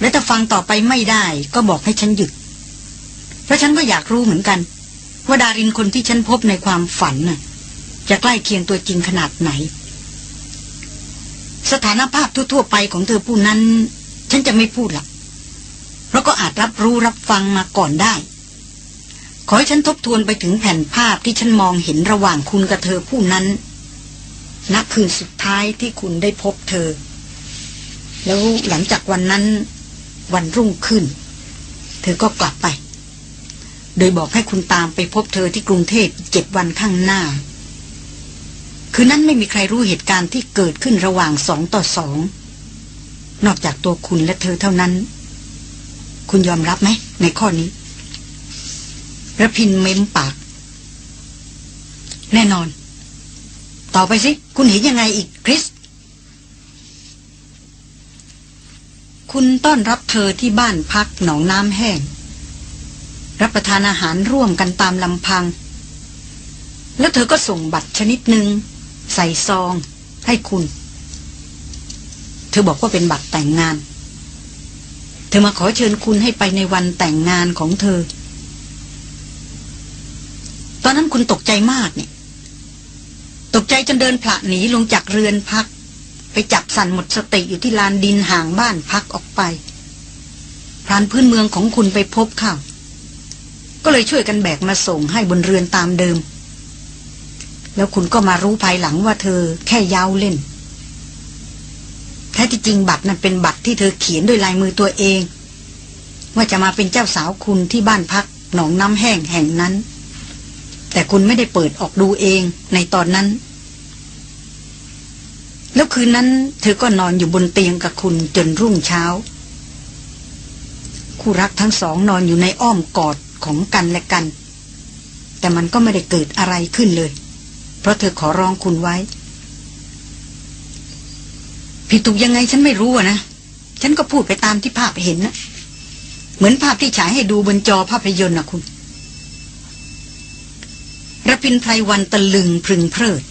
และถ้าฟังต่อไปไม่ได้ก็บอกให้ฉันหยุด เพราะฉันก็อยากรู้เหมือนกัน ว่าดารินคนที่ฉันพบในความฝันน่ะ จะใกล้เคียงตัวจริงขนาดไหน สถานภาพทั่วๆไปของเธอผู้นั้น ฉันจะไม่พูดละเพราะก็อาจรับรู้รับฟังมาก่อนได้ ขอให้ฉันทบทวนไปถึงแผ่นภาพที่ฉันมองเห็นระหว่างคุณกับเธอผู้นั้นณคืนสุดท้ายที่คุณได้พบเธอ แล้วหลังจากวันนั้นวันรุ่งขึ้น เธอก็กลับไป โดยบอกให้คุณตามไปพบเธอที่กรุงเทพเจ็ดวันข้างหน้า คืนนั้นไม่มีใครรู้เหตุการณ์ที่เกิดขึ้นระหว่างสองต่อสอง นอกจากตัวคุณและเธอเท่านั้น คุณยอมรับไหม ในข้อนี้ระพินเม้มปาก แน่นอน ต่อไปสิ คุณเห็นยังไงอีกคริส คุณต้อนรับเธอที่บ้านพักหนองน้ำแห้ง รับประทานอาหารร่วมกันตามลำพัง แล้วเธอก็ส่งบัตรชนิดหนึ่ง ใส่ซอง ให้คุณ เธอบอกว่าเป็นบัตรแต่งงาน เธอมาขอเชิญคุณให้ไปในวันแต่งงานของเธอ ตอนนั้นคุณตกใจมากเนี่ย ตกใจจนเดินผละหนีลงจากเรือนพัก ไปจับสันหมดสติอยู่ที่ลานดินห่างบ้านพักออกไปพรานพื้นเมืองของคุณไปพบเข้าก็เลยช่วยกันแบกมาส่งให้บนเรือนตามเดิม แล้วคุณก็มารู้ภายหลังว่าเธอแค่เย้าเล่นแท้ที่จริงบัตรนั้นเป็นบัตรที่เธอเขียนด้วยลายมือตัวเอง ว่าจะมาเป็นเจ้าสาวคุณที่บ้านพักหนองน้ำแห้งแห่งนั้น แต่คุณไม่ได้เปิดออกดูเองในตอนนั้น แล้วคืนนั้น เธอก็นอนอยู่บนเตียงกับคุณจนรุ่งเช้า คู่รักทั้งสองนอนอยู่ในอ้อมกอดของกันและกัน แต่มันก็ไม่ได้เกิดอะไรขึ้นเลย เพราะเธอขอร้องคุณไว้ ผิดถูกยังไงฉันไม่รู้นะ ฉันก็พูดไปตามที่ภาพเห็นนะเหมือนภาพที่ฉายให้ดูบนจอภาพยนตร์นะคุณระพินไพรวันตะลึงพึงเพลิด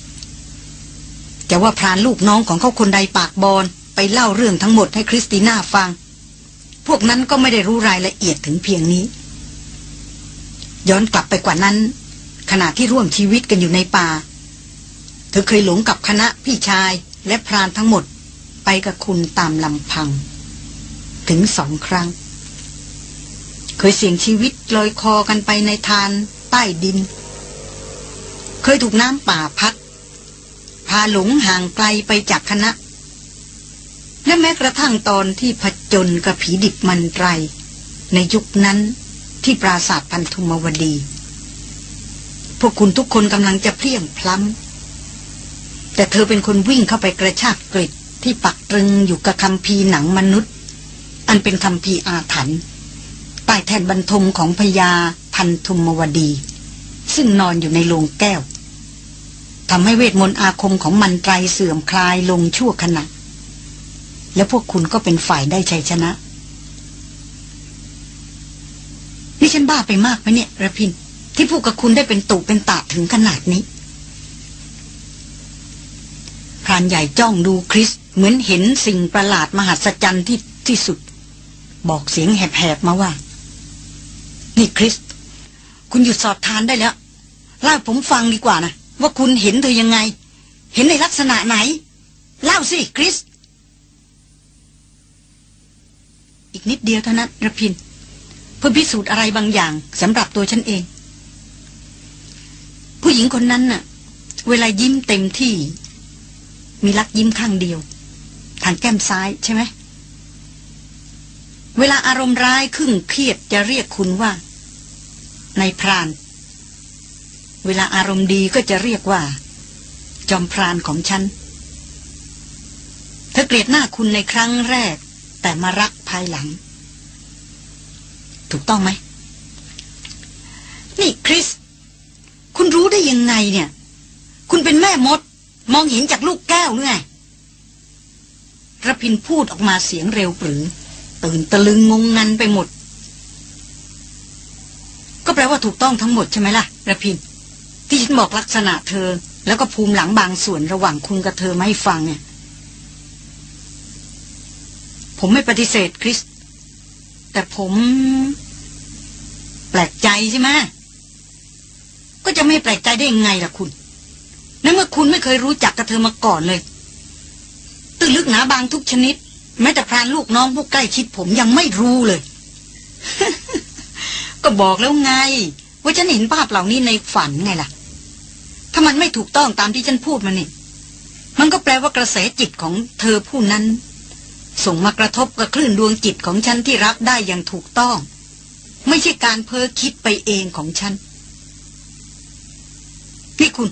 แต่ว่าพรานลูกน้องของเขาคนใดปากบอลไปเล่าเรื่องทั้งหมดให้คริสติน่าฟัง พวกนั้นก็ไม่ได้รู้รายละเอียดถึงเพียงนี้ ย้อนกลับไปกว่านั้น ขณะที่ร่วมชีวิตกันอยู่ในป่า เธอเคยหลงกับคณะพี่ชายและพรานทั้งหมดไปกับคุณตามลำพัง ถึงสองครั้ง เคยเสี่ยงชีวิตลอยคอกันไปในทานใต้ดิน เคยถูกน้ำป่าพัดพาหลงห่างไกลไปจากคณะ และแม้กระทั่งตอนที่ผจญกับผีดิบมันไร ในยุคนั้นที่ปราสาทพันธุมวดี พวกคุณทุกคนกำลังจะเพลียงพล้ำ แต่เธอเป็นคนวิ่งเข้าไปกระชากกริดที่ปักตรึงอยู่กับคำพีหนังมนุษย์ อันเป็นคำพีอาถรรพ์ใต้แทนบรรทมของพญาพันธุมวดี ซึ่งนอนอยู่ในโลงแก้วทำให้เวทมนต์อาคมของมันไตรเสื่อมคลายลงชั่วขณะ แล้วพวกคุณก็เป็นฝ่ายได้ชัยชนะนี่ฉันบ้าไปมากไหมเนี่ยระพินที่พูดกับคุณได้เป็นตุเป็นตะถึงขนาดนี้ พ รานใหญ่จ้องดูคริส เหมือนเห็นสิ่งประหลาดมหัศจรรย์ที่ที่สุด บอกเสียงแหบๆมาว่า นี่คริส คุณหยุดสอบทานได้แล้วเล่าผมฟังดีกว่านะว่าคุณเห็นเธอยังไง เห็นในลักษณะไหน เล่าสิคริส อีกนิดเดียวเท่านั้นระพิน เพื่อพิสูจน์อะไรบางอย่างสำหรับตัวฉันเอง ผู้หญิงคนนั้นน่ะ เวลายิ้มเต็มที่ มีลักยิ้มข้างเดียว ทางแก้มซ้ายใช่ไหม เวลาอารมณ์ร้ายขึ้นเครียดจะเรียกคุณว่า ในพราน เวลาอารมณ์ดีก็จะเรียกว่า จอมพรานของฉัน เธอเกลียดหน้าคุณในครั้งแรก แต่มารักภายหลัง ถูกต้องไหม นี่คริส คุณรู้ได้ยังไงเนี่ย คุณเป็นแม่มด มองเห็นจากลูกแก้วหรือไงระพินพูดออกมาเสียงเร็วปรือ ตื่นตะลึงงงงันไปหมด ก็แปลว่าถูกต้องทั้งหมดใช่ไหมล่ะระพิน ที่ฉันบอกลักษณะเธอ แล้วก็ภูมิหลังบางส่วนระหว่างคุณกับเธอไม่ฟังเนี่ย ผมไม่ปฏิเสธคริส แต่ผม แปลกใจใช่ไหมก็จะไม่แปลกใจได้ยังไงล่ะคุณ ในเมื่อคุณไม่เคยรู้จักกับเธอมาก่อนเลย ตื้นลึกหนาบางทุกชนิด แม้แต่พรานลูกน้องผู้ใกล้ชิดผมยังไม่รู้เลย ก็บอกแล้วไง ว่าฉันเห็นภาพเหล่านี้ในฝันไงล่ะ ถ้ามันไม่ถูกต้องตามที่ฉันพูดมานี่ มันก็แปลว่ากระแสจิตของเธอผู้นั้น ส่งมากระทบกับคลื่นดวงจิตของฉันที่รับได้อย่างถูกต้อง ไม่ใช่การเพ้อคิดไปเองของฉันนี่คุณ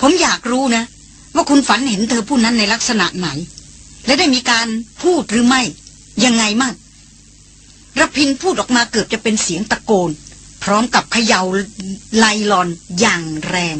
ผมอยากรู้นะ ว่าคุณฝันเห็นเธอผู้นั้นในลักษณะไหน และได้มีการพูดหรือไม่ ยังไงมั่งรพินพูดออกมาเกือบจะเป็นเสียงตะโกน พร้อมกับเขย่าไลลอนอย่างแรง